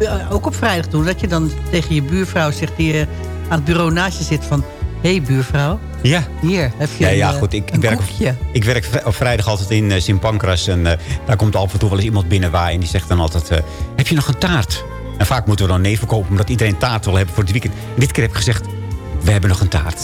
eh, ook op vrijdag doen, dat je dan tegen je buurvrouw zegt... die eh, aan het bureau naast je zit van... Hé hey, buurvrouw, Ja. hier heb je Ja, ja, een, eh, goed. Ik, ik een werk, koekje. ik werk op vrijdag altijd in uh, Sint Pancras. En eh, daar komt af en toe wel eens iemand binnen waar. En die zegt dan altijd, eh, heb je nog een taart? En vaak moeten we dan nee verkopen, omdat iedereen taart wil hebben voor het weekend. En dit keer heb ik gezegd, we hebben nog een taart.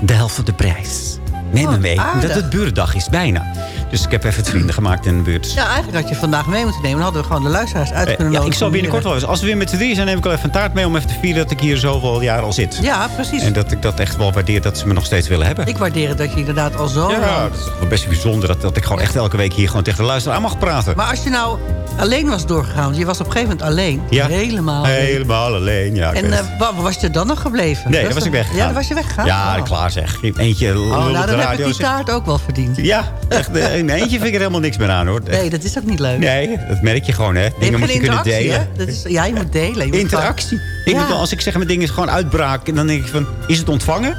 De helft van de prijs. Neem Oh, hem mee, aardig. omdat het burendag is, bijna. Dus ik heb even het vrienden gemaakt in de buurt. Ja, eigenlijk had je vandaag mee moeten nemen. Dan hadden we gewoon de luisteraars uit Eh, kunnen ja, ik nodigen zal binnenkort wel eens. Als we weer met z'n drieën zijn, neem ik wel even een taart mee... om even te vieren dat ik hier zoveel jaar al zit. Ja, precies. En dat ik dat echt wel waardeer dat ze me nog steeds willen hebben. Ik waardeer het dat je inderdaad al zo Ja, dat is wel best bijzonder dat, dat ik gewoon echt elke week hier gewoon tegen de luisteraar mag praten. Maar als je nou alleen was doorgegaan... want je was op een gegeven moment alleen. Ja. Helemaal alleen. Helemaal alleen, ja. En het. waar was je dan nog gebleven? nee, dan was ik weggegaan. Ja, dan was je weggegaan? Ja, Oh. klaar zeg. Eentje Oh, dan heb radio. ik die taart ook wel verdiend. Ja, echt, eh, in eentje vind ik er helemaal niks meer aan hoor. Nee, dat is ook niet leuk. Nee, dat merk je gewoon hè. Dingen moet je kunnen delen. hè? Dat is, ja, je moet delen. Je moet Interactie. Ik Ja. als ik zeg mijn dingen is gewoon uitbraak... en dan denk ik van, is het ontvangen?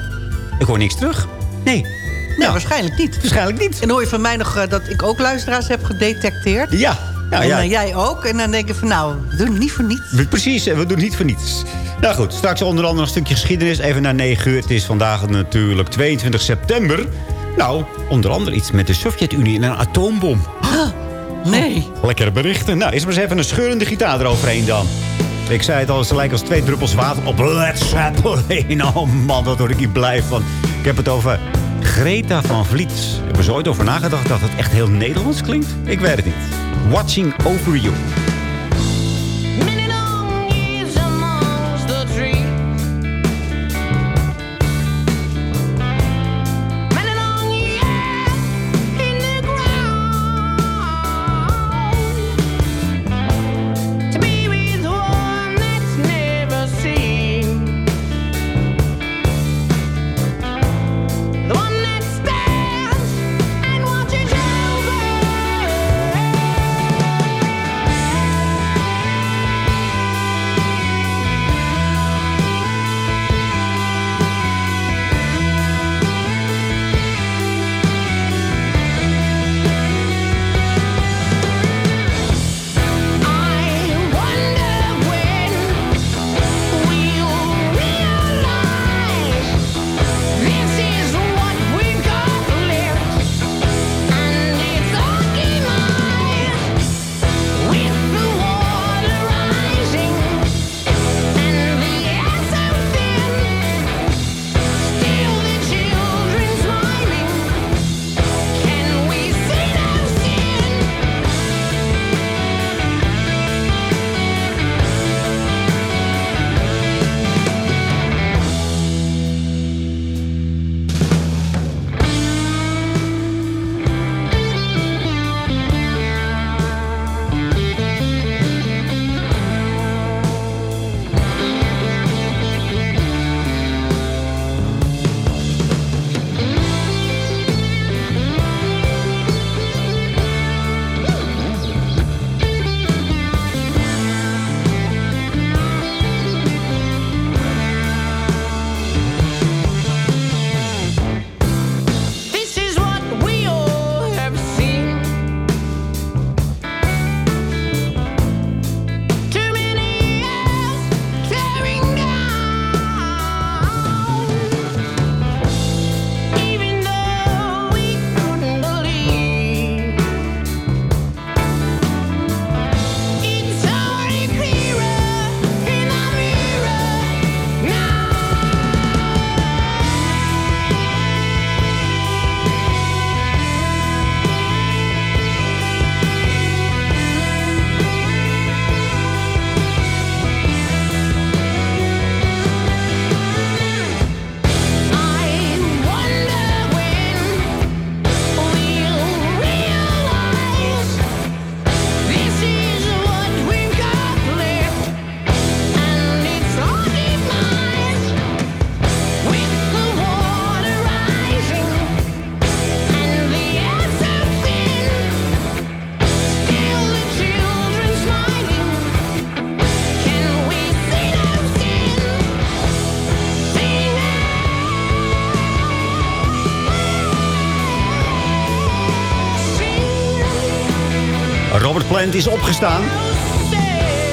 Ik hoor niks terug. Nee. Nou, waarschijnlijk niet. Waarschijnlijk niet. En hoor je van mij nog eh, dat ik ook luisteraars heb gedetecteerd. Ja. En ja. eh, jij ook. En dan denk je van, nou, we doen het niet voor niets. Precies, en we doen niet voor niets. Nou goed, straks onder andere een stukje geschiedenis. Even naar 9 uur. Het is vandaag natuurlijk 22 september. Nou, onder andere iets met de Sovjet-Unie en een atoombom. Nee. Lekkere berichten. Nou, is maar eens even een scheurende gitaar eroverheen dan. Ik zei het al, ze lijken als twee druppels water op Led Zeppelin. Oh man, wat word ik hier blij van. Ik heb het over Greta van Vliet. Hebben ze ooit over nagedacht dat het echt heel Nederlands klinkt? Ik weet het niet. Watching Over You. Robert Plant is opgestaan.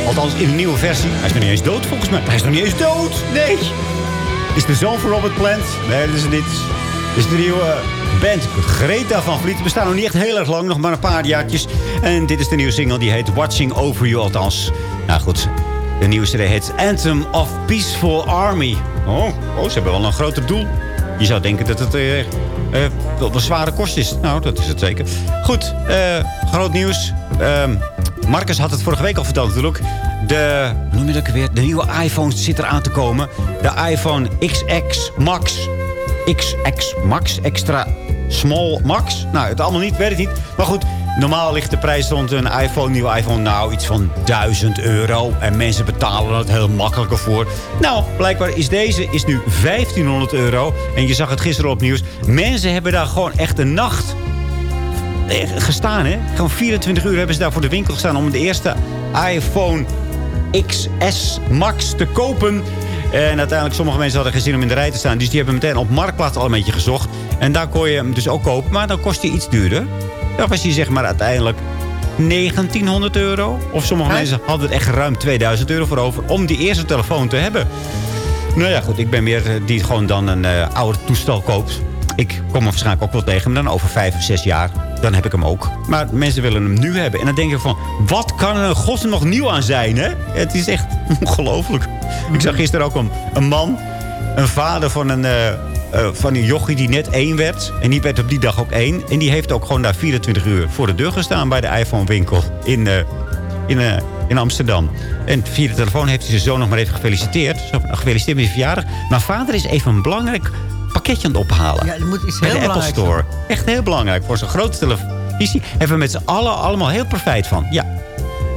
Althans, in een nieuwe versie. Hij is nog niet eens dood, volgens mij. Hij is nog niet eens dood. Nee. Is de zoon van Robert Plant? Nee, dat is niet. Dit is de nieuwe band Greta van Vliet. We bestaan nog niet echt heel erg lang, nog maar een paar jaartjes. En dit is de nieuwe single, die heet Watching Over You, althans. Nou goed, de nieuwe CD heet Anthem of Peaceful Army. Oh, oh ze hebben wel een groter doel. Je zou denken dat het eh, eh, wel een zware kost is. Nou, dat is het zeker. Goed, eh, groot nieuws. Ehm, Marcus had het vorige week al verteld natuurlijk. De, noem je dat weer? De nieuwe iPhone zit eraan te komen. De iPhone XX Max. XX Max Extra Small Max. Nou, het allemaal niet, weet het niet. Maar goed, normaal ligt de prijs rond een iPhone, nieuwe iPhone, nou iets van 1000 euro. En mensen betalen het heel makkelijk voor. Nou, blijkbaar is deze is nu 1500 euro. En je zag het gisteren op nieuws. Mensen hebben daar gewoon echt een nacht gestaan, hè. Gewoon 24 uur hebben ze daar voor de winkel gestaan... om de eerste iPhone XS Max te kopen. En uiteindelijk, sommige mensen hadden geen zin om in de rij te staan. Dus die hebben meteen op Marktplaats al een beetje gezocht. En daar kon je hem dus ook kopen. Maar dan kost hij iets duurder. Dan was hij zeg maar uiteindelijk 1900 euro. Of sommige mensen hadden er echt ruim 2000 euro voor over... om die eerste telefoon te hebben. Nou ja, goed. Ik ben meer eh, die gewoon dan een eh oude toestel koopt. Ik kom hem waarschijnlijk ook wel tegen. Maar dan over vijf of zes jaar, dan heb ik hem ook. Maar mensen willen hem nu hebben. En dan denk ik van, wat kan er godsnaam nog nieuw aan zijn, hè? Het is echt ongelooflijk. Ik zag gisteren ook een, man, een vader van een, eh, van een jochie die net één werd. En die werd op die dag ook één. En die heeft ook gewoon daar 24 uur voor de deur gestaan bij de iPhone-winkel in, eh, in, in Amsterdam. En via de telefoon heeft hij zijn zoon nog maar even gefeliciteerd. Gefeliciteerd met je verjaardag. Maar vader is even belangrijk pakketje aan het ophalen. Ja, er moet iets bij heel de Apple Store. Echt heel belangrijk. Voor zo'n grote televisie hebben we met z'n allen allemaal heel profijt van. Ja.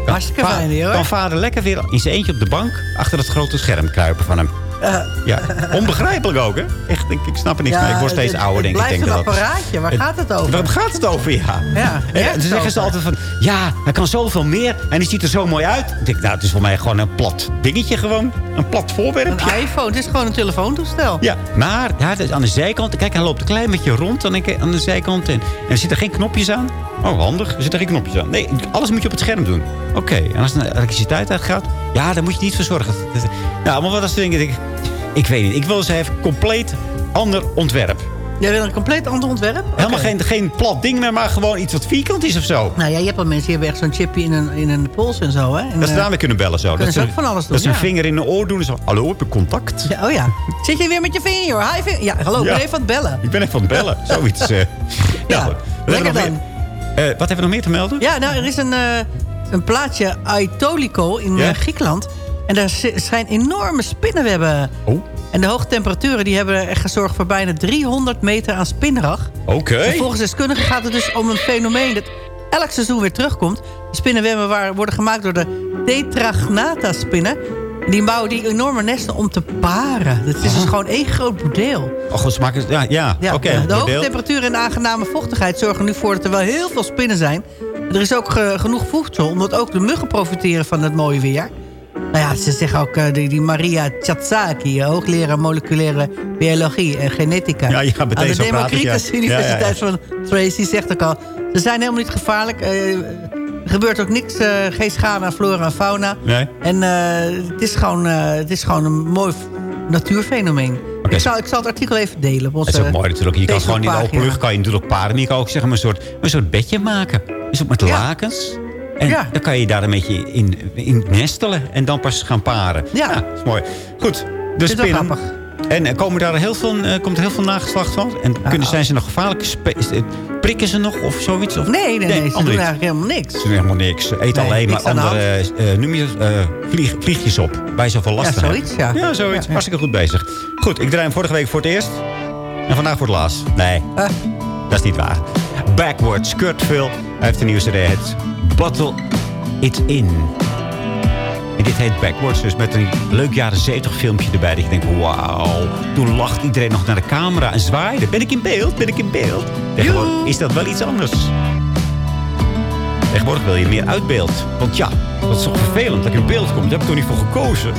Hartstikke fijn, hoor. Kan vader lekker weer in zijn eentje op de bank... achter het grote scherm kruipen van hem. Eh, Ja, onbegrijpelijk ook, hè? Echt, ik, ik snap er niks Ja, mee. Ik word steeds het- ouder, het denk ik. blijft denk een dat- apparaatje. Waar gaat het over? Waar gaat het over, ja? Ja, En ja, dan zeggen ze altijd van... Ja, hij kan zoveel meer en hij ziet er zo mooi uit. Ik denk, nou, het is voor mij gewoon een plat dingetje gewoon. Een plat voorwerpje. Een iPhone, het is gewoon een telefoontoestel. Ja, maar ja, het aan de zijkant... Kijk, hij loopt een klein beetje rond aan de, aan de zijkant. En, en er zitten geen knopjes aan. Oh, handig. Er zitten geen knopjes aan. Nee, alles moet je op het scherm doen. Oké, en als er een elektriciteit uitgaat... Ja, daar moet je niet voor zorgen. Nou, maar wat als dingen... denk Ik, ik weet niet. Ik wil eens even compleet ander ontwerp. Jij wil een compleet ander ontwerp? Helemaal geen, geen plat ding meer, maar gewoon iets wat vierkant is of zo. Nou ja, je hebt wel mensen die hebben echt zo'n chipje in een, in een pols en zo, hè? En, Dat ze eh, daarmee kunnen bellen zo. kunnen dat ze ook van alles doen, Dat ze een ja. vinger in de oor doen en zo. Hallo, heb ik contact? ja, oh ja. Zit je weer met je vinger, hoor? Hi, vinger. Ja, hallo, ik Ja. ben even aan het bellen. Ik ben even aan het bellen. Zoiets. eh. nou, goed. We lekker meer? Eh, wat hebben we nog meer te melden? Ja, nou, er is een, eh, een plaatsje Aitoliko in eh, Griekenland. En daar zi- schijnen enorme spinnenwebben. Oh. En de hoge temperaturen die hebben echt gezorgd voor bijna 300 meter aan spinnenrag. Oké. En volgens deskundigen gaat het dus om een fenomeen dat elk seizoen weer terugkomt. De spinnenwebben worden gemaakt door de Tetragnata-spinnen. Die bouwen die enorme nesten om te paren. Het is dus gewoon één groot bordeel. Oh, goed, is... Ja, ja. Ja, oké. de hoge temperatuur en de aangename vochtigheid zorgen nu voor dat er wel heel veel spinnen zijn. Er is ook ge- genoeg voedsel, omdat ook de muggen profiteren van het mooie weer. Nou ja, ze zeggen ook, eh, die, die Maria Tsatsaki, eh, hoogleraar moleculaire biologie en genetica. Ja, meteen aan de Democritus ja. Universiteit Ja, ja, van Tracy zegt ook al... ze zijn helemaal niet gevaarlijk. eh, er gebeurt ook niks, eh, geen schade aan flora en fauna. Nee. En eh, het, is gewoon, eh, het is gewoon een mooi natuurfenomeen. Ik, zal, ik zal het artikel even delen Het is ook mooi natuurlijk. Je kan gewoon in de open lucht kan je natuurlijk paren. Je kan ook zeg maar, een, soort, een soort bedje maken. Dus ook met lakens. En Ja. dan kan je daar een beetje in, in nestelen. En dan pas gaan paren. Ja. dat is mooi. Goed, de Dit En eh, komen daar heel veel, eh, komt er heel veel nageslacht van? En kunnen, zijn ze nog gevaarlijk? Prikken ze nog of zoiets? Of? Nee, nee, nee, ze doen eigenlijk helemaal niks. Ze doen helemaal niks. Ze eten Nee, alleen maar andere het, eh, vlieg, vliegjes op. Je zoveel last Ja, zoiets, ja. Ja, zoiets. Ja. Hartstikke goed bezig. Goed, ik draai hem vorige week voor het eerst. En vandaag voor het laatst. Nee, dat is niet waar. Backwards, Kurt Phil. Hij heeft een nieuwe CD. Het Bottle It In. En dit heet Backwards, dus met een leuk jaren 70 filmpje erbij. Dat je denkt, wauw. Toen lacht iedereen nog naar de camera en zwaaide. Ben ik in beeld? Ben ik in beeld? Tegenwoordig is dat wel iets anders. Tegenwoordig wil je meer uit beeld. Want ja, dat is toch vervelend dat ik in beeld kom. Daar heb ik toch niet voor gekozen.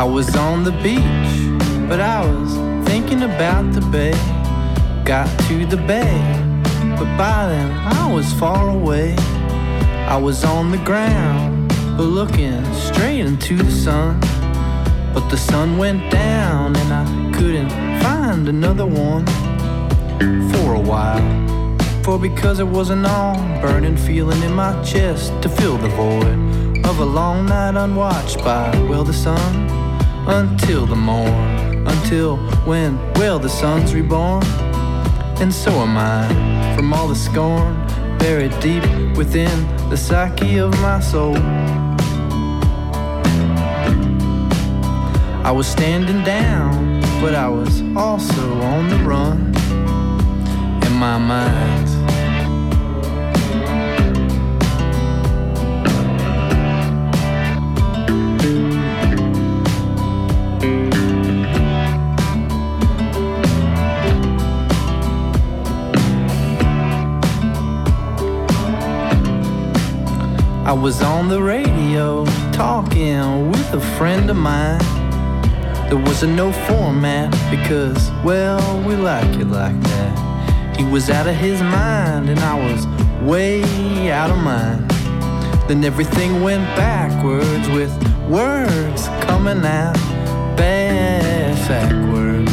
I was on the beach, but I was thinking about the bay. Got to the bay, but by then I was far away. I was on the ground, but looking straight into the sun. But the sun went down, and I couldn't find another one for a while. For because it was an all burning feeling in my chest to fill the void of a long night unwatched by, well, the sun until the morn. Until when, well, the sun's reborn. And so am I from all the scorn buried deep within the psyche of my soul. I was standing down, but I was also on the run in my mind. I was on the radio talking with a friend of mine. There was a no format because, well, we like it like that. He was out of his mind and I was way out of mine. Then everything went backwards with words coming out backwards.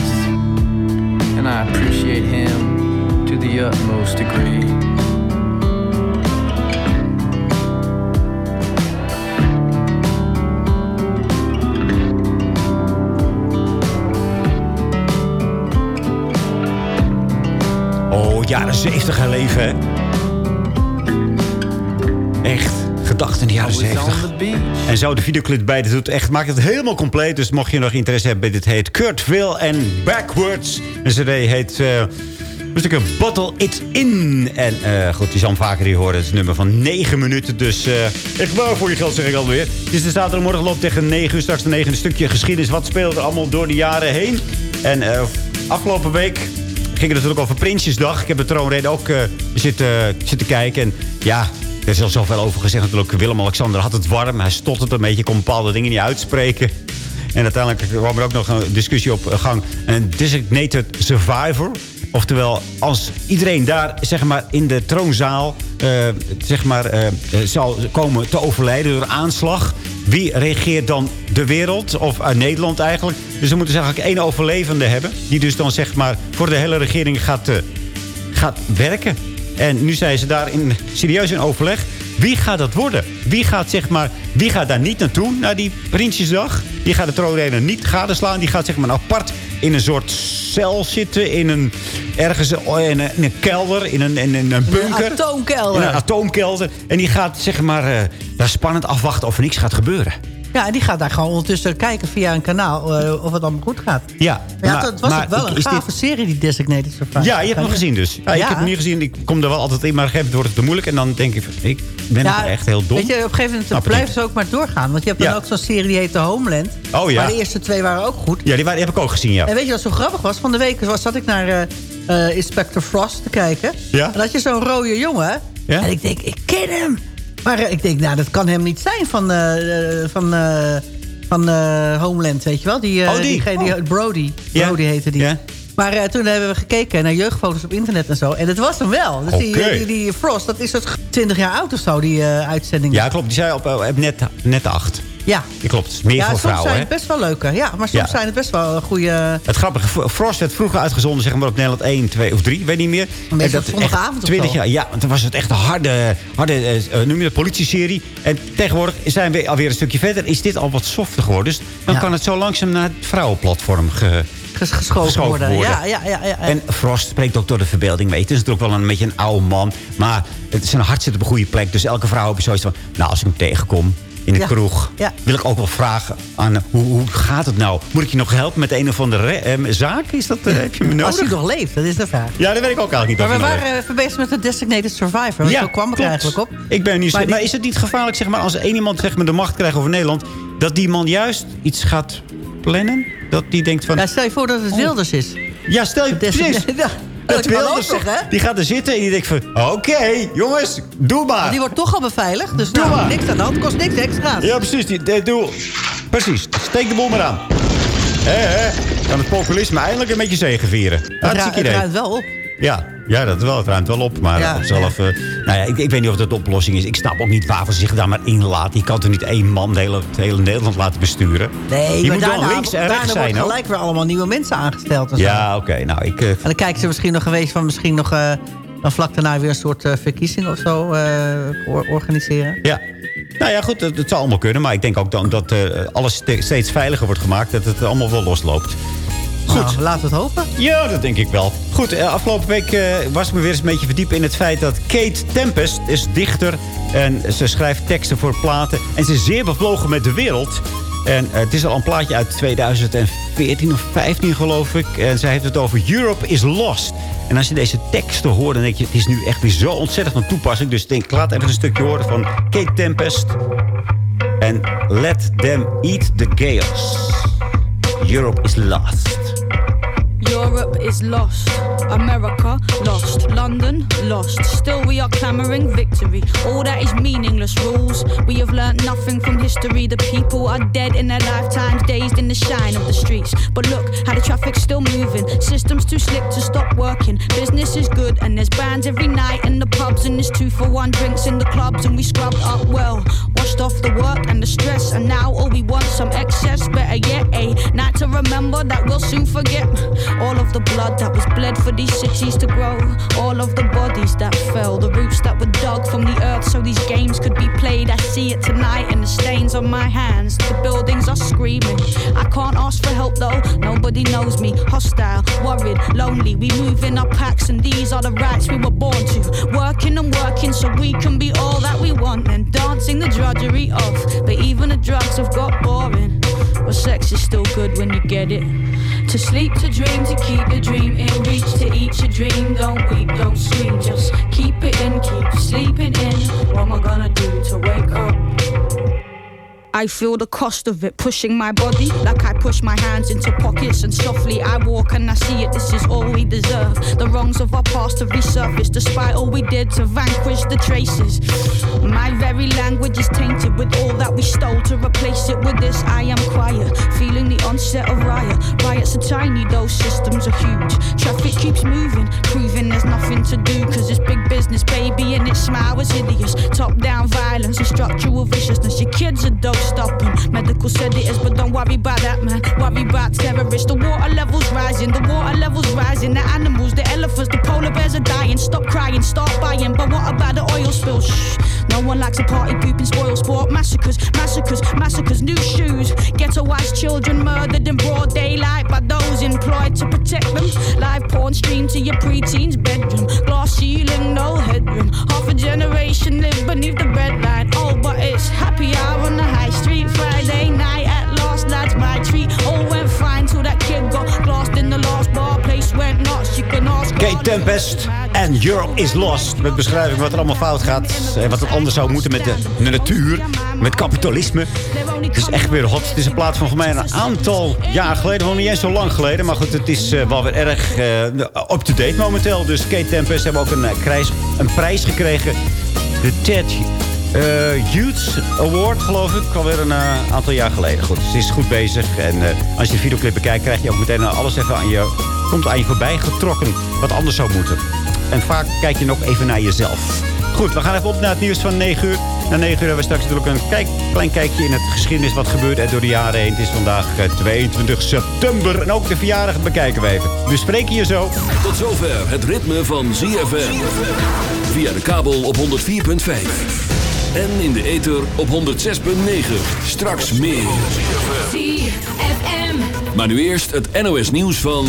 And I appreciate him to the utmost degree. Jaren 70 herleven, hè? Echt. Gedacht in de jaren 70. En zo de videoclip bij. Dat doet echt, maakt het helemaal compleet. Dus mocht je nog interesse hebben, dit heet Kurtville en Backwards. En CD heet... eh een stukje Bottle It In. En eh, goed, die zal hem vaker hier horen. Het is een nummer van 9 minuten. Dus eh, echt waar voor je geld, zeg ik alweer. Het is de zaterdagmorgen loopt tegen 9 uur. Straks de 9 een stukje geschiedenis. Wat speelde er allemaal door de jaren heen? En eh, afgelopen week ging het natuurlijk over Prinsjesdag. Ik heb de troonrede ook eh, zitten, zitten kijken. En ja, er is al zoveel over gezegd natuurlijk. Willem-Alexander had het warm. Hij stottert een beetje. Kon bepaalde dingen niet uitspreken. En uiteindelijk kwam er ook nog een discussie op gang. Een designated survivor. Oftewel, als iedereen daar zeg maar, in de troonzaal eh, zeg maar, eh, eh, zal komen te overlijden door aanslag... wie regeert dan de wereld? Of Nederland eigenlijk? Dus we moeten eigenlijk één overlevende hebben... die dus dan zeg maar, voor de hele regering gaat, gaat werken. En nu zijn ze daar in, serieus in overleg. Wie gaat dat worden? Wie gaat, zeg maar, wie gaat daar niet naartoe, naar die Prinsjesdag? Die gaat de troonrede niet gadeslaan. Die gaat zeg maar apart in een soort cel zitten. In een, ergens in een, in een kelder, in een, in een bunker. Een atoomkelder. In een atoomkelder. En die gaat zeg maar eh, daar spannend afwachten of er niks gaat gebeuren. Ja, en die gaat daar gewoon ondertussen kijken via een kanaal eh, of het allemaal goed gaat. Ja, Ja, maar- dat was maar ook wel een is dit- gave serie, die Designated Survivor. Ja, je hebt hem gezien dus. Ja, Ik heb hem niet gezien. Ik kom er wel altijd in, maar op een gegeven moment wordt het te moeilijk. En dan denk ik, van, ik ben Ja, echt heel dom. Weet je, op een gegeven moment het blijven ze ook maar doorgaan. Want je hebt dan ook zo'n serie die heet The Homeland. Oh, ja. Maar de eerste twee waren ook goed. Ja, die, waren- die heb ik ook gezien, ja. En weet je wat zo grappig was? Van de week was, zat ik naar eh, eh, Inspector Frost te kijken. Ja. En had je zo'n rode jongen. Ja. En ik denk, ik ken hem. Maar eh, ik denk, nou, dat kan hem niet zijn van, eh, eh, van, van Homeland, weet je wel? Die, Oh, die. diegene die- Oh. Brody. Ja. Brody heette die. Ja. Maar toen hebben we gekeken naar jeugdfoto's op internet en zo. En het was hem wel. Dus die, die, die Frost, dat is het 20 jaar oud of zo, die uitzending. Ja, klopt. Die zei op, op net, net acht. Ja. Klopt. Meer ja, voor soms vrouwen, zijn hè? het best wel leuke. Ja, maar soms Ja. zijn het best wel goede... Het grappige, Fro- Frost werd vroeger uitgezonden zeg maar, op Nederland 1, 2 of 3, weet niet meer. Meestal zondagavond echt of 20 zo. jaar, ja, want toen was het echt een harde, harde eh, eh, noem je dat, politieserie. En tegenwoordig zijn we alweer een stukje verder. Is dit al wat softer geworden. Dus dan Ja. kan het zo langzaam naar het vrouwenplatform ge, ges- geschoven, worden. Ja, ja, ja, ja. En Frost spreekt ook door de verbeelding mee. Het is natuurlijk wel een beetje een oude man. Maar het zijn hart zit op een goede plek. Dus elke vrouw heeft zoiets van... Nou, als ik hem tegenkom in de Ja. kroeg... Ja. wil ik ook wel vragen aan... Hoe, hoe gaat het nou? Moet ik je nog helpen met een of andere eh, zaak? Is dat, eh, heb je me nodig? Als hij nog leeft, dat is de vraag. Ja, dat weet ik ook eigenlijk niet. Maar we waren even bezig met de Designated Survivor. Ja, zo kwam ik klopt. eigenlijk op. Ik ben nieuwsgierig. Maar is het niet gevaarlijk, zeg maar, als één iemand zeg maar, de macht krijgt over Nederland... dat die man juist iets gaat plannen? Dat die denkt van... Ja, stel je voor dat het Wilders is. Ja, stel je precies. Dat Wilders, nog, hè? Die gaat er zitten en die denkt van... Oké, jongens, doe maar. Die wordt toch al beveiligd. Dus Doe nou, maar. niks aan de hand. Kost niks extra's. Ja, precies. Die, die- doe. Precies. steek de bom maar aan. Hé, hé. Kan het populisme eindelijk een beetje zegevieren. Hartstikke ru- het idee. ruimt wel op. Ja, ja, dat wel. Het ruimt wel op. Maar Ja, zelf... eh, nou ja, ik, ik weet niet of dat de oplossing is. Ik snap ook niet waarvoor ze zich daar maar in laten. Je kan toch niet één man de hele, het hele Nederland laten besturen? Nee, je maar moet wel daarna, links en rechts zijn, gelijk weer allemaal nieuwe mensen aangesteld. En. Ja, oké. Nou, ik... eh, en dan kijken ze misschien nog geweest van misschien nog... eh, dan vlak daarna weer een soort verkiezing of zo or- organiseren. Ja. Nou ja, goed, het, het zou allemaal kunnen. Maar ik denk ook dan dat alles ste- steeds veiliger wordt gemaakt. Dat het allemaal wel losloopt. Goed. Nou, laten we het hopen. Ja, dat denk ik wel. Goed, eh, afgelopen week eh, was ik me weer eens een beetje verdiepen in het feit dat Kate Tempest is dichter. En ze schrijft teksten voor platen. En ze is zeer bevlogen met de wereld. En eh, het is al een plaatje uit 2014 of 15 geloof ik. En zij heeft het over Europe is Lost. En als je deze teksten hoort, dan denk je... het is nu echt weer zo ontzettend van toepassing. Dus denk, laat even een stukje horen van Kate Tempest. En Let Them Eat the Chaos. Europe is Lost. Europe. Is lost. America lost. London lost. Still we are clamoring victory. All that is meaningless rules. We have learnt nothing from history. The people are dead in their lifetimes, dazed in the shine of the streets. But look how the traffic's still moving. Systems too slick to stop working. Business is good and there's bands every night in the pubs and there's two for one drinks in the clubs and we scrubbed up well. Washed off the work and the stress and now all we want some excess. Better yet, a night to remember that we'll soon forget. All of the blood that was bled for these cities to grow. All of the bodies that fell, the roots that were dug from the earth so these games could be played. I see it tonight in the stains on my hands. The buildings are screaming. I can't ask for help though, nobody knows me. Hostile, worried, lonely. We move in our packs and these are the rights we were born to. Working and working so we can be all that we want and dancing the drudgery off. But even the drugs have got boring. But sex is still good when you get it. To sleep, to dream, to keep the dream in reach, to eat your dream. Don't weep, don't scream, just keep it in, keep sleeping in. What am I gonna do to wake up? I feel the cost of it pushing my body like I push my hands into pockets and softly I walk and I see it. This is all we deserve. The wrongs of our past have resurfaced despite all we did to vanquish the traces. My very language is tainted with all that we stole to replace it with this. I am quiet, feeling the onset of riot. Are tiny, those systems are huge. Traffic keeps moving, proving there's nothing to do because it's big business, baby, and its smile was hideous. Top down violence and structural viciousness. Your kids are dose stopping. Medical said it is, but don't worry about that, man. Worry about terrorists. The water levels rising, the water levels rising. The animals, the elephants, the polar bears are dying. Stop crying, start buying. But what about the oil spill? Shh. No one likes a party pooping spoil sport. Massacres, massacres, massacres. New shoes. Ghettoized children murdered in broad daylight by those employed to protect them. Live porn stream to your preteen's bedroom. Glass ceiling, no headroom. Half a generation live beneath the breadline. Oh, but it's happy hour on the high street. Friday night at last, that's my treat. All went fine till that kid got lost in the last Kate Tempest en Europe is Lost. Met beschrijving wat er allemaal fout gaat. En wat het anders zou moeten met de, natuur. Met kapitalisme. Het is echt weer hot. Het is een plaat van voor mij een aantal jaar geleden. Nog niet eens zo lang geleden. Maar goed, het is eh, wel weer erg eh, up-to-date momenteel. Dus Kate Tempest hebben ook een, eh, een prijs gekregen. De Ted eh, Youth Award, geloof ik. Alweer een aantal jaar geleden. Goed, ze is goed bezig. En als je de videoclip bekijkt, krijg je ook meteen alles even aan je... Komt aan je voorbij getrokken wat anders zou moeten. En vaak kijk je nog even naar jezelf. Goed, we gaan even op naar het nieuws van 9 uur. Na 9 uur hebben we straks natuurlijk een kijk, klein kijkje in het geschiedenis wat gebeurt er door de jaren heen. Het is vandaag eh, 22 september en ook de verjaardag bekijken we even. We spreken je zo. Tot zover het ritme van ZFM. Via de kabel op 104.5. En in de ether op 106.9. Straks meer. ZFM. Maar nu eerst het NOS nieuws van...